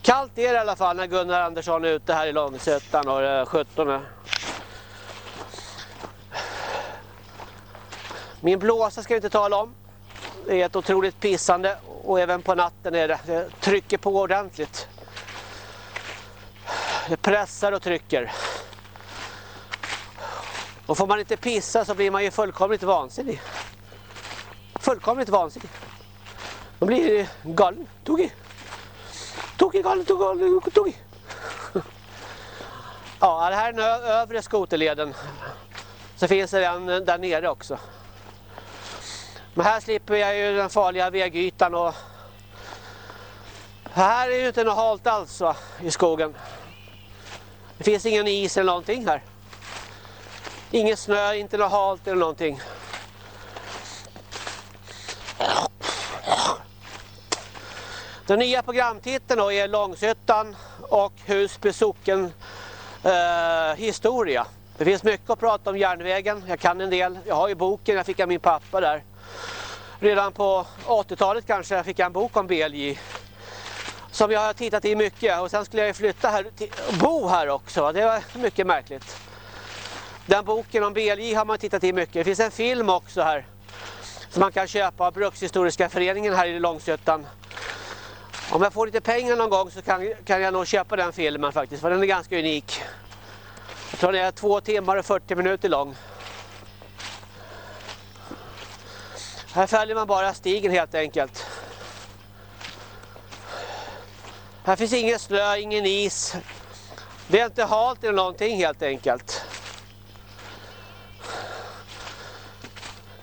Kallt är det i alla fall när Gunnar Andersson är ute här i Långsötan och eh, 17. Eh. Min blåsa ska jag inte tala om. Det är ett otroligt pissande och även på natten är det. Det trycker på ordentligt. Det pressar och trycker. Och får man inte pissa så blir man ju fullkomligt vansinnig. Fullkomligt vansinnig. Man blir galen, tokig. Tokig, galen, tokig, tokig. Ja, det här är den övre skoterleden. Så finns det en eh, där nere också. Men här slipper jag ju den farliga vägytan och här är ju inte något halt alls va, i skogen. Det finns ingen is eller någonting här. Ingen snö, inte något halt eller någonting. Den nya programtiteln är Långshyttan och Husby socken eh, historia. Det finns mycket att prata om järnvägen. Jag kan en del. Jag har ju boken, jag fick av min pappa där. Redan på 80-talet kanske fick jag en bok om BLJ. Som jag har tittat i mycket och sen skulle jag flytta här och bo här också. Det var mycket märkligt. Den boken om BLJ har man tittat i mycket. Det finns en film också här. Som man kan köpa av Brukshistoriska föreningen här i Långsötan. Om jag får lite pengar någon gång så kan, kan jag nog köpa den filmen faktiskt. För den är ganska unik. Jag tror den är två timmar och 40 minuter lång. Här följer man bara stigen helt enkelt. Här finns ingen snö, ingen is. Det är inte halt eller någonting helt enkelt.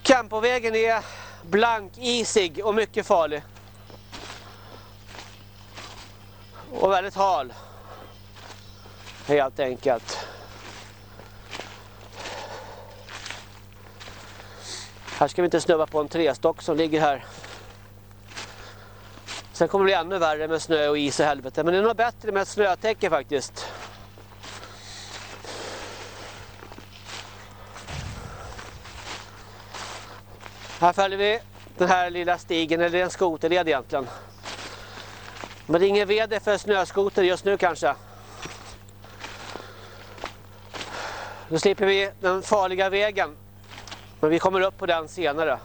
Campovägen är blankisig och mycket farlig. Och väldigt hal. Helt enkelt. Här ska vi inte snöva på en trästock som ligger här. Sen kommer det bli ännu värre med snö och is i helvete. Men det är nog bättre med ett snötäcke faktiskt. Här följer vi den här lilla stigen, eller en skoterled egentligen. Men det är ingen väder för snöskoter just nu kanske. Då slipper vi den farliga vägen. Men vi kommer upp på den senare.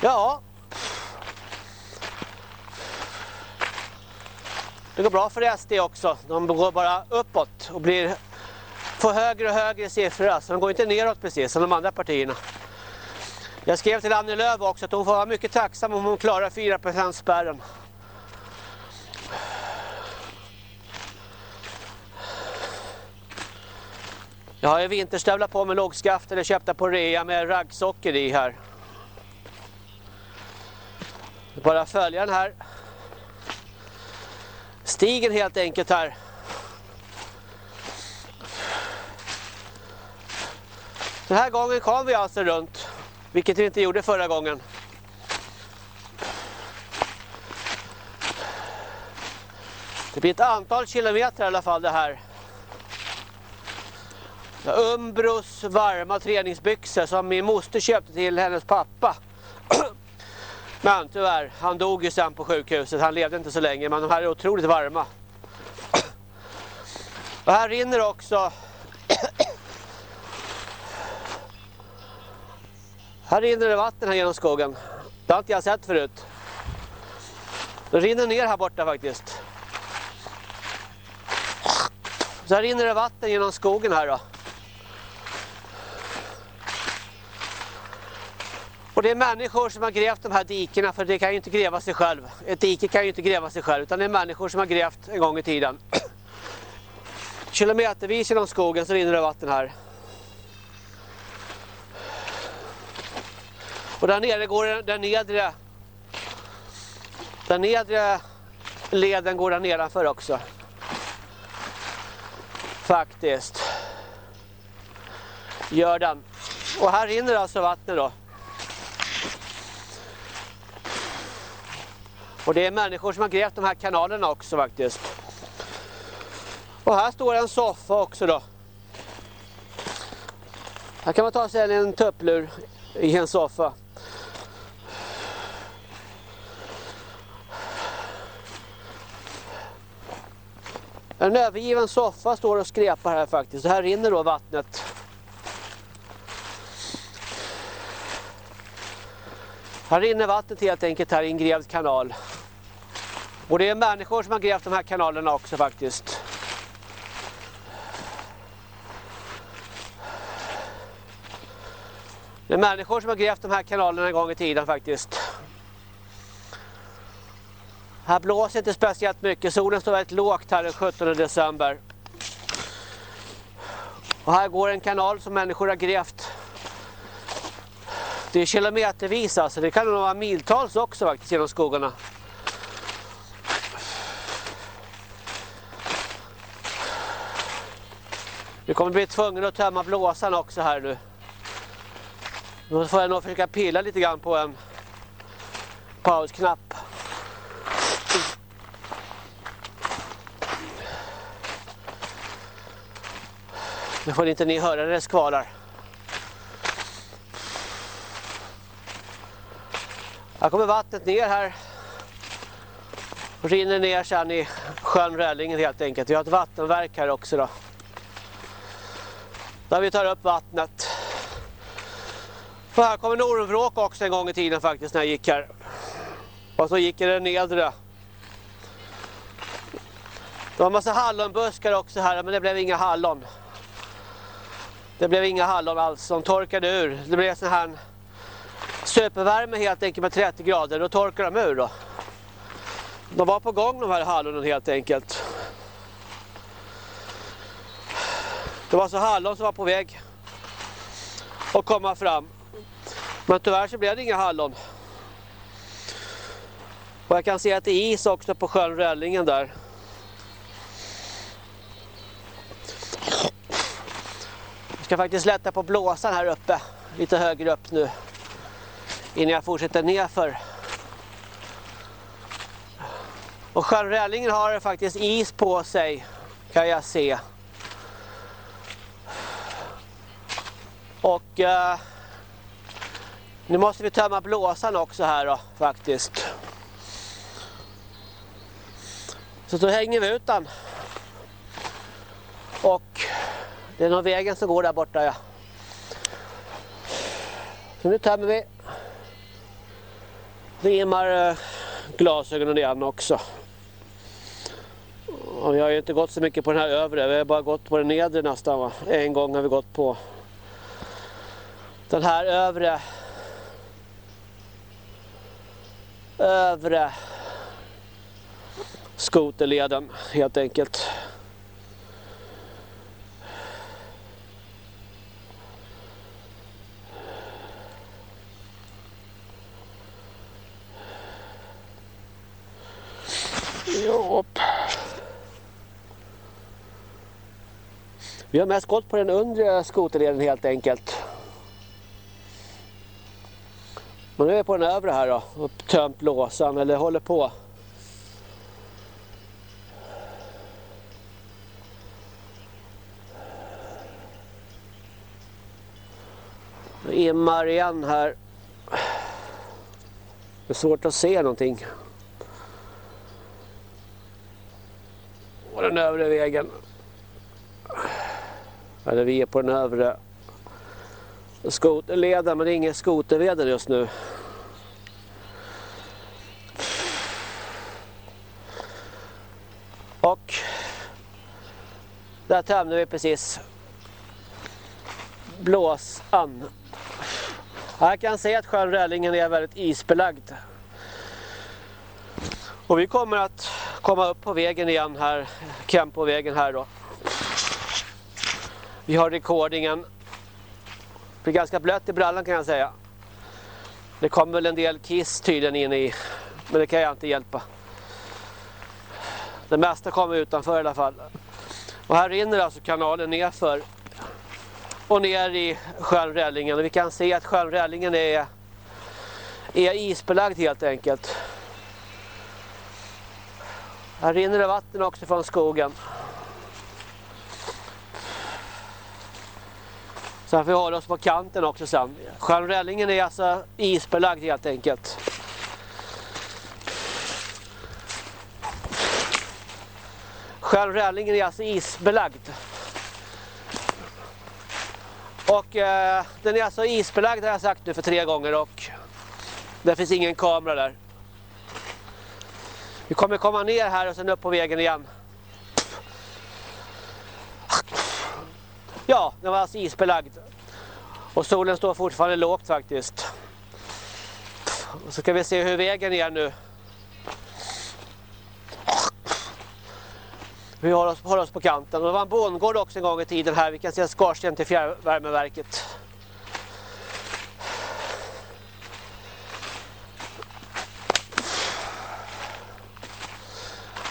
Ja, det går bra för SD också. De går bara uppåt och blir får högre och högre siffror. Alltså. De går inte neråt precis som de andra partierna. Jag skrev till Annie Lööf också att hon får vara mycket tacksam om hon klarar 4% spärren. Jag har ju vinterstövlar på med lågskaft eller köpta på rea med raggsocker i här. Bara följa den här stigen helt enkelt här. Den här gången kom vi alltså runt, vilket vi inte gjorde förra gången. Det blir ett antal kilometer i alla fall det här. Umbros varma träningsbyxor som min moster köpte till hennes pappa. Men tyvärr, han dog ju sen på sjukhuset. Han levde inte så länge, men de här är otroligt varma. Och här rinner också... här rinner det vatten här genom skogen. Det har inte jag sett förut. Det rinner ner här borta faktiskt. Så här rinner det vatten genom skogen här då. Och det är människor som har grävt de här dikerna för det kan ju inte gräva sig själv. Ett dike kan ju inte gräva sig själv utan det är människor som har grävt en gång i tiden. Kilometervis genom skogen så rinner det vatten här. Och där nere går den nedre den nedre leden går där nedanför också. Faktiskt. Gör den. Och här rinner alltså vattnet då. Och det är människor som har grävt de här kanalerna också faktiskt. Och här står en soffa också då. Här kan man ta sig en tupplur i en soffa. En övergiven soffa står och skrepar här faktiskt. Så här rinner då vattnet. Här rinner vattnet helt enkelt här i en grävd kanal. Och det är människor som har grävt de här kanalerna också faktiskt. Det är människor som har grävt de här kanalerna en gång i tiden faktiskt. Här blåser inte speciellt mycket. Solen står väldigt lågt här den 17 december. Och här går en kanal som människor har grävt. Det är kilometervis alltså. Det kan nog vara miltals också faktiskt genom skogarna. Vi kommer bli tvungna att tömma blåsan också här nu. Då får jag nog försöka pilla lite grann på en pausknapp. Nu får inte ni höra när det skvalar. Här kommer vattnet ner här. Och rinner ner sen i sjön Rällingen helt enkelt. Vi har ett vattenverk här också då. Där vi tar upp vattnet. För här en ormvråk också en gång i tiden faktiskt när jag gick här. Och så gick det nedre. Det var en massa hallonbuskar också här men det blev inga hallon. Det blev inga hallon alls, de torkade ur. Det blev sån här supervärme helt enkelt med 30 grader, då torkar de ur då. De var på gång de här hallonen helt enkelt. Det var så hallon som var på väg att komma fram. Men tyvärr så blev det inga hallon. Och jag kan se att det är is också på sjön Rällingen där. Jag ska faktiskt lätta på blåsan här uppe. Lite högre upp nu. Innan jag fortsätter nerför. Och sjön Rällingen har faktiskt is på sig. Kan jag se. Och eh, nu måste vi tömma blåsan också här då faktiskt. Så då hänger vi ut den. Och det är nog vägen som går där borta ja. Så nu tömmer vi. Rimmar eh, glasögonen igen också. Och vi har ju inte gått så mycket på den här övre, vi har bara gått på den nedre nästan va. En gång har vi gått på den här övre övre skoterleden helt enkelt. Jopp. Vi har mest gått på den undre skoterleden helt enkelt. Men nu är vi på den övre här då och tömt låsan eller håller på. immar igen här. Det är svårt att se någonting. Och den övre vägen. Eller vi är på den övre skoterleden men det är ingen skoterväder just nu. Och där tömde vi precis blåsan. Här kan se att sjön Rällingen är väldigt isbelagd. Och vi kommer att komma upp på vägen igen här, Kempovägen här då. Vi har rekordingen. Det blir ganska blött i brallan kan jag säga. Det kommer väl en del kiss tydligen in i, men det kan jag inte hjälpa. Det mesta kommer utanför i alla fall. Och här rinner alltså kanalen nerför och ner i sjön Rällingen. Och vi kan se att sjön Rällingen är, är isbelagd helt enkelt. Här rinner det vatten också från skogen. Så här får vi hålla oss på kanten också sen. Sjön Rällingen är alltså isbelagd helt enkelt. Själv Rällingen är alltså isbelagd. Och eh, den är alltså isbelagd har jag sagt nu för tre gånger och det finns ingen kamera där. Vi kommer komma ner här och sen upp på vägen igen. Ja, den var alltså isbelagd. Och solen står fortfarande lågt faktiskt. Och så ska vi se hur vägen är nu. Vi håller oss, håller oss på kanten. Och det var en bondgård också en gång i tiden här. Vi kan se skorsten till fjärrvärmeverket.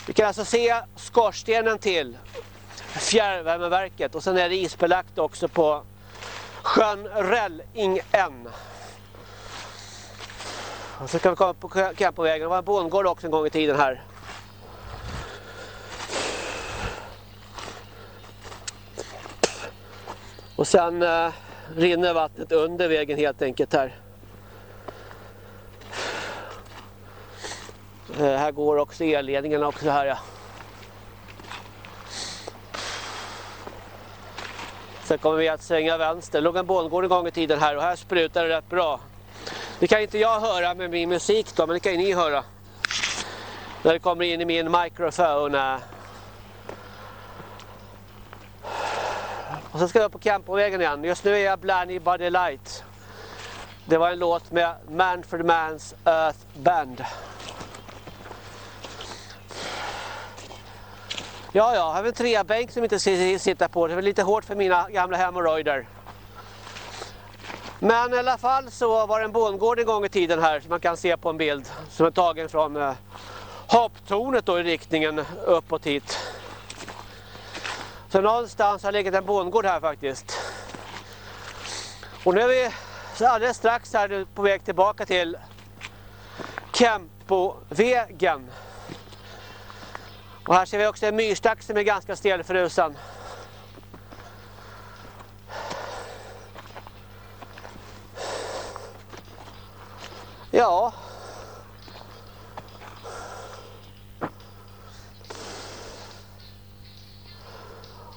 Vi kan alltså se skorstenen till fjärrvärmeverket och sen är det isbelagt också på sjön Rällingen. Och så kan vi komma på vägen. Det var en bondgård också en gång i tiden här. Och sen eh, rinner vattnet under vägen helt enkelt här. Eh, här går också elledningarna också här ja. Sen kommer vi att svänga vänster. Det låg en bondgård en gång i tiden här och här sprutar det rätt bra. Det kan inte jag höra med min musik då, men det kan ju ni höra. När det kommer in i min mikrofon. Och så ska jag upp på Campovägen igen. Just nu är jag Blanny Body Light. Det var en låt med Man for the Mans Earth Band. Ja, ja, har vi en trebänk som inte sitter på. Det är lite hårt för mina gamla hemorrojder. Men i alla fall så var det en bondgård en gång i tiden här som man kan se på en bild som är tagen från eh, hopptornet då i riktningen uppåt hit. Så någonstans har legat en bondgård här faktiskt. Och nu är vi alldeles strax här på väg tillbaka till Kempovägen. Och här ser vi också en myrstack som är ganska stelfrusen. Ja.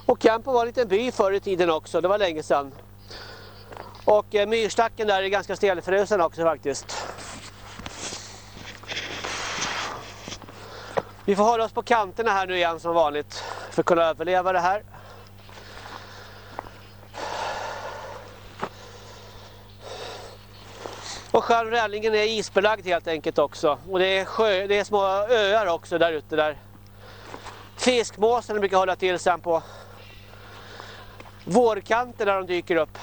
Och Campo var en liten by förr i tiden också, det var länge sedan. Och eh, myrstacken där är ganska stelfrusen också faktiskt. Vi får hålla oss på kanterna här nu igen som vanligt för att kunna överleva det här. Och sjön Rällingen är isbelagd helt enkelt också. Och det är, sjö, det är små öar också där ute där. Fiskmåsen brukar hålla till sen på vårkanten där de dyker upp.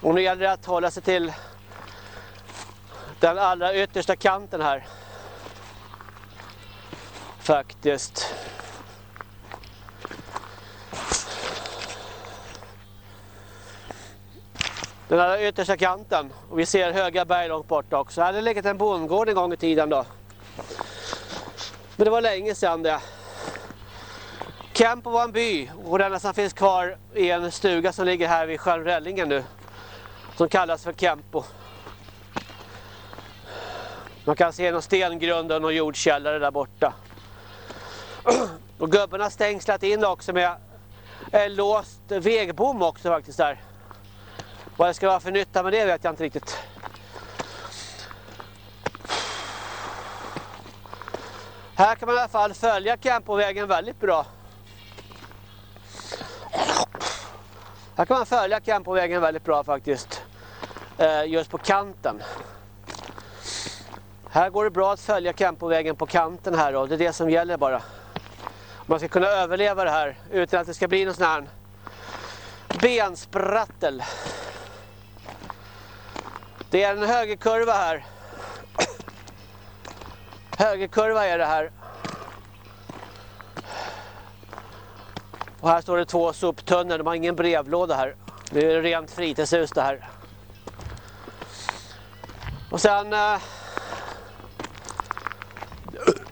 Och nu gäller det att hålla sig till den allra yttersta kanten här. Faktiskt. Den allra yttersta kanten. Och vi ser höga berg långt bort också. Här hade legat en bondgård en gång i tiden då. Men det var länge sedan det. Kempo var en by och den som finns kvar i en stuga som ligger här vid sjön Rällingen nu. Som kallas för Kempo. Man kan se någon stengrund och någon jordkällare där borta. Och gubben har stängslat in också med en låst vägbom också faktiskt där. Vad det ska vara för nytta med det vet jag inte riktigt. Här kan man i alla fall följa Campovägen väldigt bra. Här kan man följa Campovägen väldigt bra faktiskt. Eh, just på kanten. Här går det bra att följa Campovägen på kanten här då. Det är det som gäller bara. Man ska kunna överleva det här utan att det ska bli någon sån här bensprattel. Det är en högerkurva här. Högerkurva är det här. Och här står det två soptunnor. De har ingen brevlåda här. Det är rent fritidshus det här. Och sen... Eh,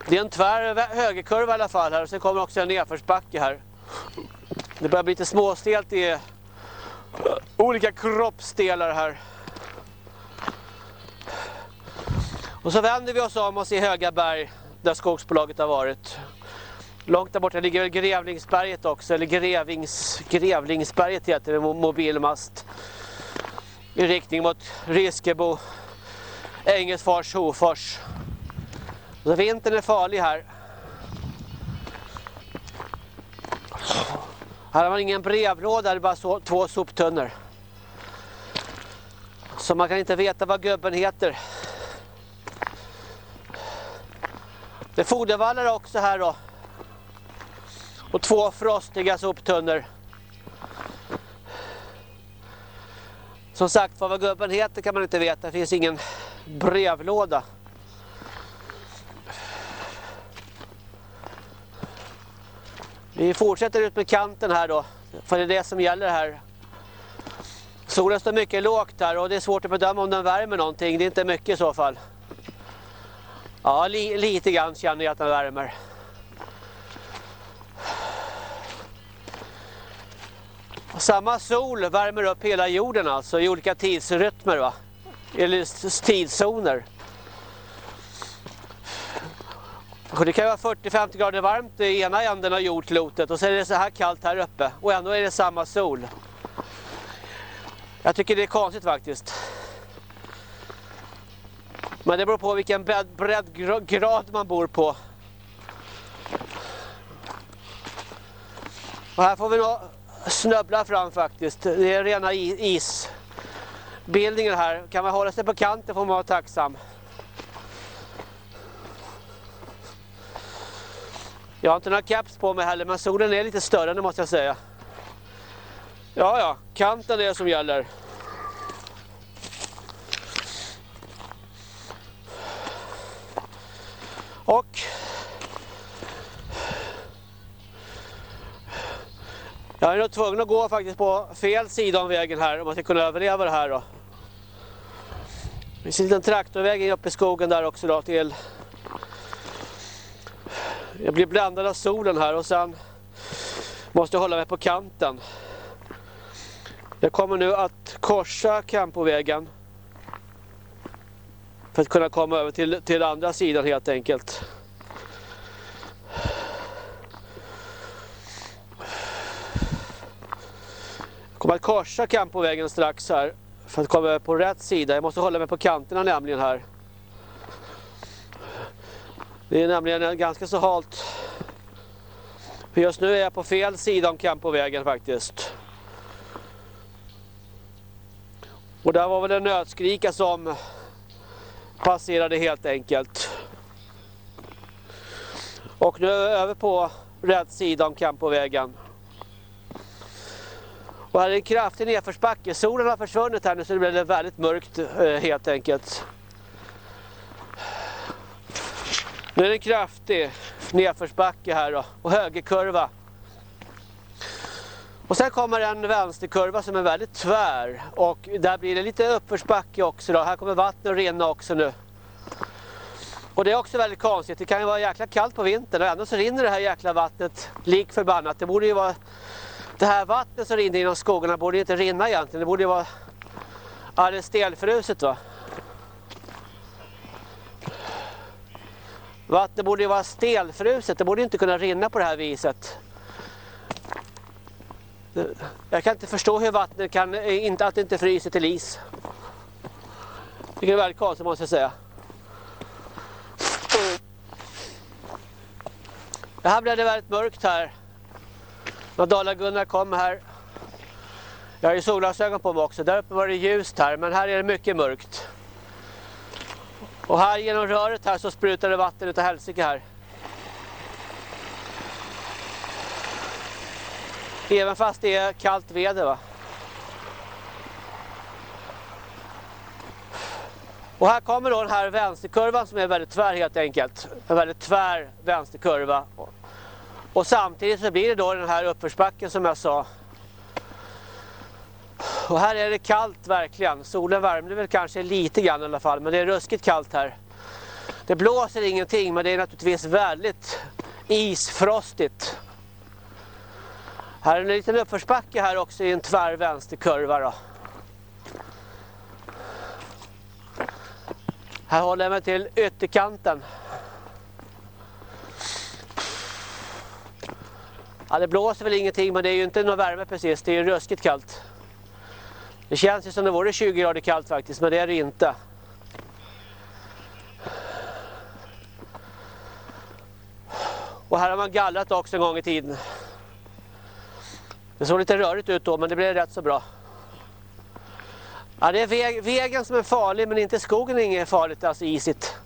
det är en tvär högerkurva i alla fall här. Och sen kommer också en nedförsbacke här. Det börjar bli lite småstelt i olika kroppsdelar här. Och så vänder vi oss om och ser Höga berg där skogsbolaget har varit. Långt där borta ligger Grävlingsberget också, eller Grevings, Grevlingsberget heter det, mobilmast. I riktning mot Riskebo, Engelsfors, Hofors. Så vintern är farlig här. Här har man ingen brevlåda, det är bara så, två soptunnor. Så man kan inte veta vad gubben heter. Det är fodervallar också här då. Och två frostiga soptunnor. Som sagt, vad gubben heter kan man inte veta. Det finns ingen brevlåda. Vi fortsätter ut med kanten här då. För det är det som gäller här. Solen står mycket lågt här och det är svårt att bedöma om den värmer någonting. Det är inte mycket i så fall. Ja, li lite grann känner jag att den värmer. Samma sol värmer upp hela jorden alltså i olika tidsrytmer va? Eller tidszoner. Och det kan vara 40-50 grader varmt i ena änden av jordklotet och så är det så här kallt här uppe och ändå är det samma sol. Jag tycker det är konstigt faktiskt. Men det beror på vilken breddgrad man bor på. Och här får vi nog snubbla fram faktiskt. Det är rena isbildningen här. Kan man hålla sig på kanten får man vara tacksam. Jag har inte några caps på mig heller men solen är lite större nu måste jag säga. Ja, ja, kanten är det som gäller. Och jag är nog tvungen att gå faktiskt på fel sida om vägen här om man ska kunna överleva det här då. Det finns en liten traktorväg uppe i skogen där också då till jag blir bländad av solen här och sen måste jag hålla mig på kanten. Jag kommer nu att korsa Campovägen för att kunna komma över till, till andra sidan helt enkelt. Jag kommer att korsa Campovägen strax här för att komma över på rätt sida. Jag måste hålla mig på kanterna nämligen här. Det är nämligen ganska så halt. För just nu är jag på fel sida om Campovägen faktiskt. Och där var väl en nötskrika som passerade helt enkelt. Och nu är vi över på rätt sida om Campovägen. Och här är en kraftig nedförsbacke. Solen har försvunnit här nu så det blir väldigt mörkt eh, helt enkelt. Nu är det en kraftig. nedförsbacke här då, och högerkurva. Och sen kommer en vänsterkurva som är väldigt tvär och där blir det lite uppförsbacke också då. Här kommer vattnet att rinna också nu. Och det är också väldigt konstigt. Det kan ju vara jäkla kallt på vintern och ändå så rinner det här jäkla vattnet lik förbannat. Det borde ju vara det här vattnet som rinner genom skogarna borde inte rinna egentligen. Det borde ju vara alldeles stelfruset va. Vattnet borde ju vara stelfruset. Det borde inte kunna rinna på det här viset. Jag kan inte förstå hur vattnet kan, eh, inte, att det inte fryser till is. Det är väldigt konstigt måste jag säga. Det här blev det väldigt mörkt här. När Dala-Gunnar kom här. Jag har ju solglasögon på mig också. Där uppe var det ljust här, men här är det mycket mörkt. Och här genom röret här så sprutar det vatten utav helsike här. Även fast det är kallt väder va. Och här kommer då den här vänsterkurvan som är väldigt tvär helt enkelt. En väldigt tvär vänsterkurva. Och samtidigt så blir det då den här uppförsbacken som jag sa. Och här är det kallt verkligen. Solen värmde väl kanske lite grann i alla fall. Men det är ruskigt kallt här. Det blåser ingenting men det är naturligtvis väldigt isfrostigt. Här är en liten uppförsbacke här också i en tvär vänsterkurva då. Här håller jag mig till ytterkanten. Ja, det blåser väl ingenting men det är ju inte någon värme precis. Det är ju ruskigt kallt. Det känns ju som det vore 20 grader kallt faktiskt men det är det inte. Och här har man gallrat också en gång i tiden. Det såg lite rörigt ut då men det blev rätt så bra. Ja, det är väg, vägen som är farlig men inte skogen är inget farligt, alltså isigt.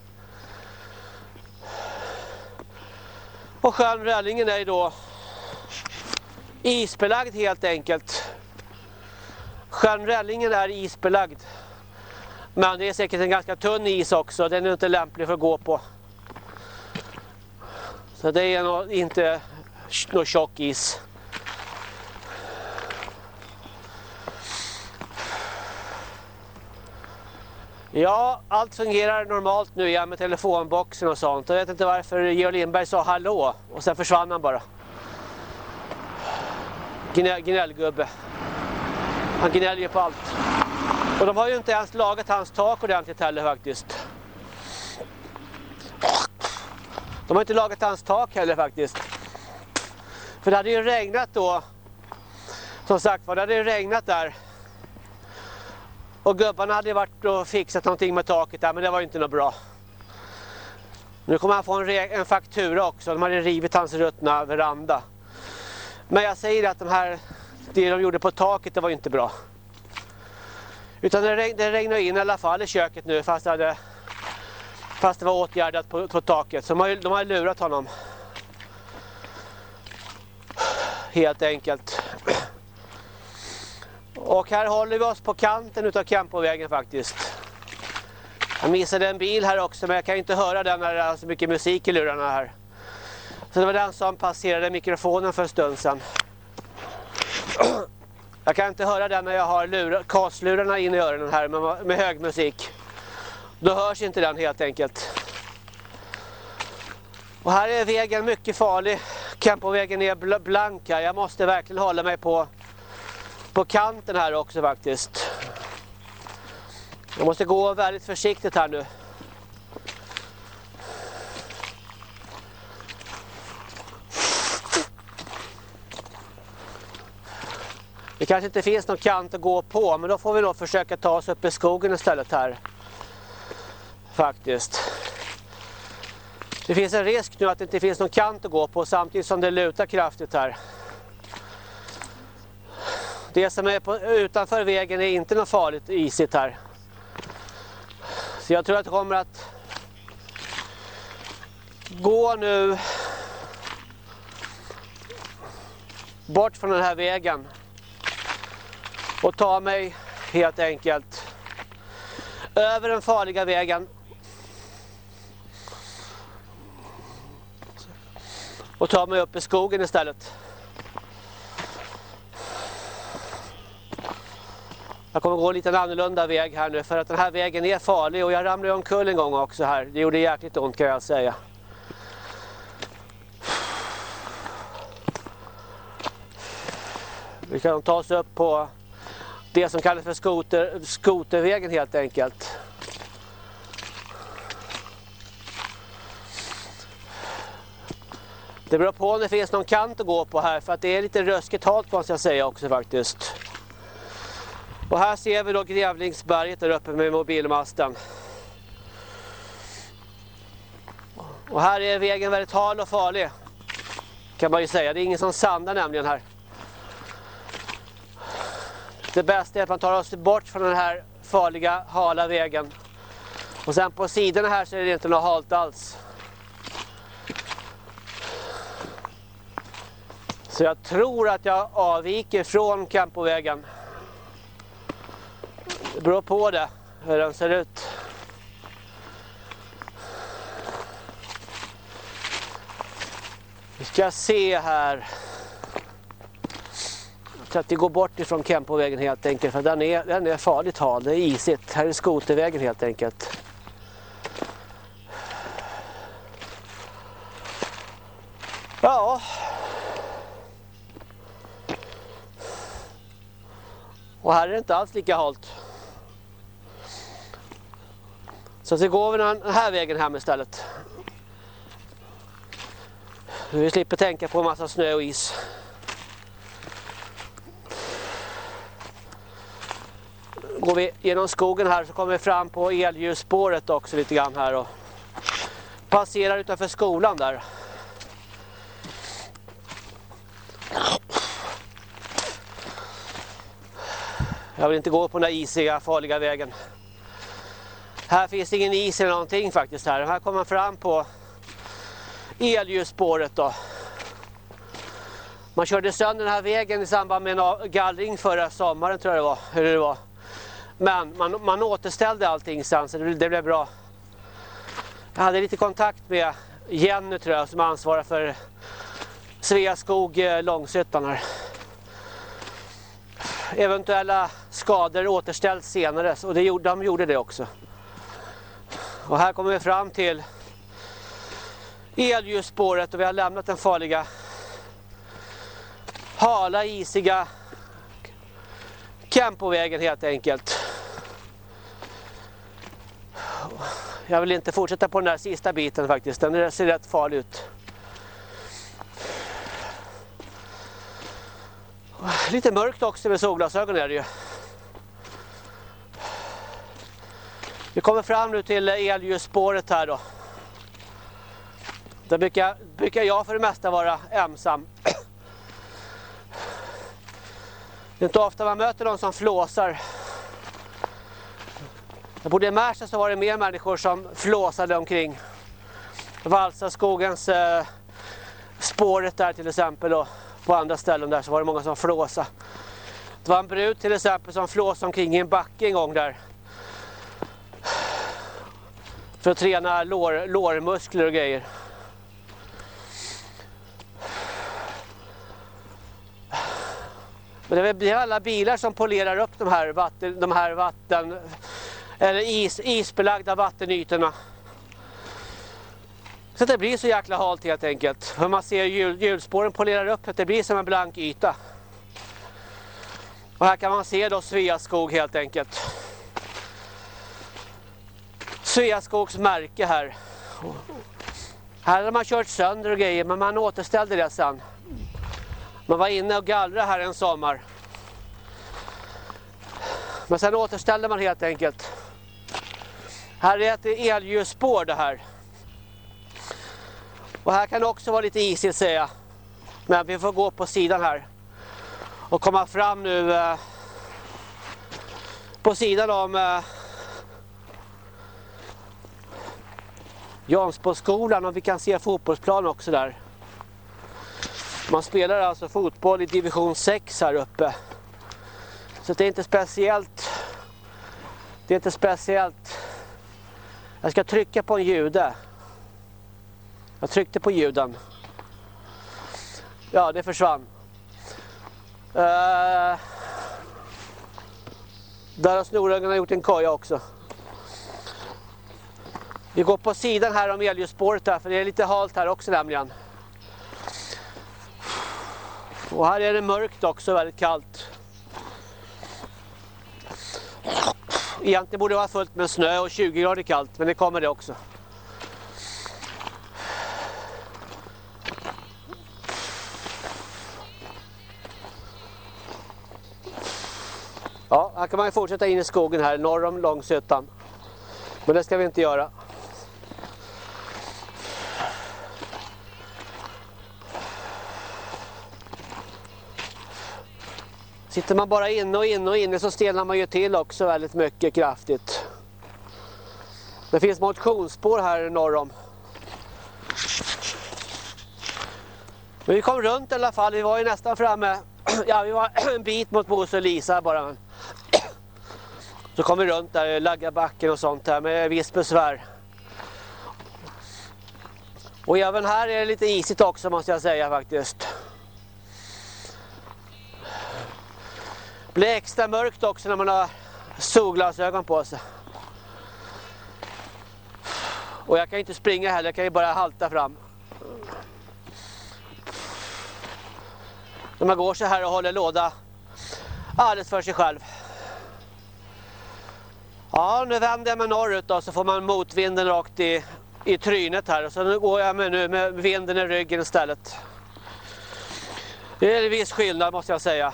Och sjön Röllingen är ju då isbelagd helt enkelt. Sjön Röllingen är isbelagd. Men det är säkert en ganska tunn is också, den är inte lämplig för att gå på. Så det är nog inte någon tjock is. Ja, allt fungerar normalt nu igen med telefonboxen och sånt. Jag vet inte varför Georg Lindberg sa hallå och sen försvann han bara. Gnällgubbe. Han gnäller på allt. Och de har ju inte ens lagat hans tak ordentligt heller faktiskt. De har inte lagat hans tak heller faktiskt. För det hade ju regnat då. Som sagt var, det hade ju regnat där och gubbarna hade varit och fixat någonting med taket där men det var inte något bra. Nu kommer han få en, en faktura också. De hade rivit hans ruttna veranda. Men jag säger att de här, det de gjorde på taket det var inte bra. Utan det, regn, det regnade in i alla fall i köket nu fast det, hade, fast det var åtgärdat på, på taket. Så de har, de har lurat honom. Helt enkelt. Och här håller vi oss på kanten utav Campovägen faktiskt. Jag missade en bil här också men jag kan inte höra den när det är så mycket musik i lurarna här. Så det var den som passerade mikrofonen för en stund sedan. Jag kan inte höra den när jag har lurar, kaslurarna in i öronen här med, med hög musik. Då hörs inte den helt enkelt. Och här är vägen mycket farlig. Campovägen är blank här. Jag måste verkligen hålla mig på på kanten här också faktiskt. Jag måste gå väldigt försiktigt här nu. Det kanske inte finns någon kant att gå på men då får vi nog försöka ta oss upp i skogen istället här. Faktiskt. Det finns en risk nu att det inte finns någon kant att gå på samtidigt som det lutar kraftigt här. Det som är på, utanför vägen är inte något farligt isigt här. Så jag tror att det kommer att gå nu bort från den här vägen och ta mig helt enkelt över den farliga vägen och ta mig upp i skogen istället. Jag kommer gå en lite annorlunda väg här nu för att den här vägen är farlig och jag ramlade omkull en gång också här. Det gjorde jäkligt ont kan jag säga. Vi kan ta oss upp på det som kallas för skoter, skotervägen helt enkelt. Det beror på om det finns någon kant att gå på här för att det är lite röskigt halt måste jag säga också faktiskt. Och här ser vi då Grävlingsberget där uppe med mobilmasten. Och här är vägen väldigt hal och farlig. Kan man ju säga. Det är ingen som sandar nämligen här. Det bästa är att man tar oss bort från den här farliga hala vägen. Och sen på sidorna här så är det inte något halt alls. Så jag tror att jag avviker från Campovägen. Det beror på det, hur den ser ut. Vi ska se här. Jag tror att vi går bort ifrån Kempovägen helt enkelt. För den är, den är farligt hal, det är isigt. Här är skotervägen helt enkelt. Ja. Och här är det inte alls lika halt. Så vi går vi den här vägen hem istället. Vi slipper tänka på en massa snö och is. Går vi genom skogen här så kommer vi fram på elljusspåret också lite grann här och passerar utanför skolan där. Jag vill inte gå på den där isiga, farliga vägen. Här finns ingen is eller någonting faktiskt här. Här kommer man fram på elljusspåret då. Man körde sönder den här vägen i samband med en gallring förra sommaren tror jag det var. Hur det var. Men man, man återställde allting sen så det, det blev bra. Jag hade lite kontakt med Jenny tror jag som ansvarar för Sveaskog eh, Långshyttan här. Eventuella skador återställs senare och det gjorde, de gjorde det också. Och här kommer vi fram till elljusspåret och vi har lämnat den farliga hala, isiga Campovägen helt enkelt. Jag vill inte fortsätta på den där sista biten faktiskt, den ser rätt farlig ut. Lite mörkt också med solglasögon är det ju. Vi kommer fram nu till elljusspåret här då. Där brukar, brukar jag för det mesta vara ensam. Det är inte ofta man möter någon som flåsar. Jag bodde i Märsta så var det mer människor som flåsade omkring. Valsaskogens eh, spåret där till exempel och på andra ställen där så var det många som flåsade. Det var en brud till exempel som flåsade omkring i en backe en gång där. För att träna lår, lårmuskler och grejer. Men det är alla bilar som polerar upp de här vatten, de här vatten eller is, isbelagda vattenytorna. Så att det blir så jäkla halt helt enkelt. För man ser hjul, hjulspåren polerar upp att det blir som en blank yta. Och här kan man se då Sveaskog helt enkelt. Sveaskogs märke här. Här har man kört sönder och grejer men man återställde det sen. Man var inne och gallrade här en sommar. Men sen återställde man helt enkelt. Här är ett elljusspår det här. Och här kan det också vara lite isigt säga. Men vi får gå på sidan här. Och komma fram nu eh, på sidan om eh, Jansboskolan och vi kan se fotbollsplan också där. Man spelar alltså fotboll i division 6 här uppe. Så det är inte speciellt. Det är inte speciellt. Jag ska trycka på en jude. Jag tryckte på ljuden. Ja, det försvann. Uh, där har snorungarna gjort en koja också. Vi går på sidan här om elljusspåret där, för det är lite halt här också nämligen. Och här är det mörkt också, väldigt kallt. Egentligen borde det vara fullt med snö och 20 grader kallt, men det kommer det också. Ja, här kan man fortsätta in i skogen här norr om Långsötan. Men det ska vi inte göra. Sitter man bara inne och inne och inne så stelnar man ju till också väldigt mycket kraftigt. Det finns motionsspår här norr om. Men vi kom runt i alla fall, vi var ju nästan framme. Ja, vi var en bit mot Bosse och Lisa bara. Så kom vi runt där, Laggabacken och sånt här med viss besvär. Och även här är det lite isigt också måste jag säga faktiskt. Blir extra mörkt också när man har solglasögon på sig. Och jag kan inte springa heller, jag kan ju bara halta fram. När man går så här och håller låda alldeles för sig själv. Ja, nu vänder jag mig norrut då så får man motvinden rakt i, i trynet här. Och så nu går jag med, nu med vinden i ryggen istället. Det är en viss skillnad måste jag säga.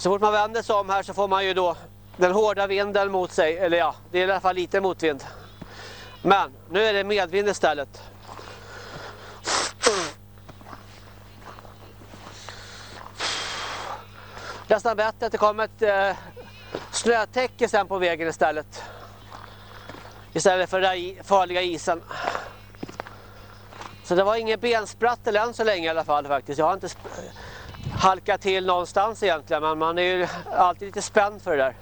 Så fort man vänder sig om här så får man ju då den hårda vinden mot sig. Eller ja, det är i alla fall lite motvind. Men nu är det medvind istället. Nästan bättre att det kommer ett eh, snötäcke sen på vägen istället. Istället för den farliga isen. Så det var ingen bensprattel än så länge i alla fall faktiskt. Jag har inte halka till någonstans egentligen men man är ju alltid lite spänd för det där.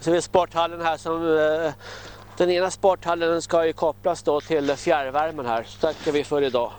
Så vi är sporthallen här som eh, den ena sporthallen ska ju kopplas då till fjärrvärmen här. Så tackar vi för idag.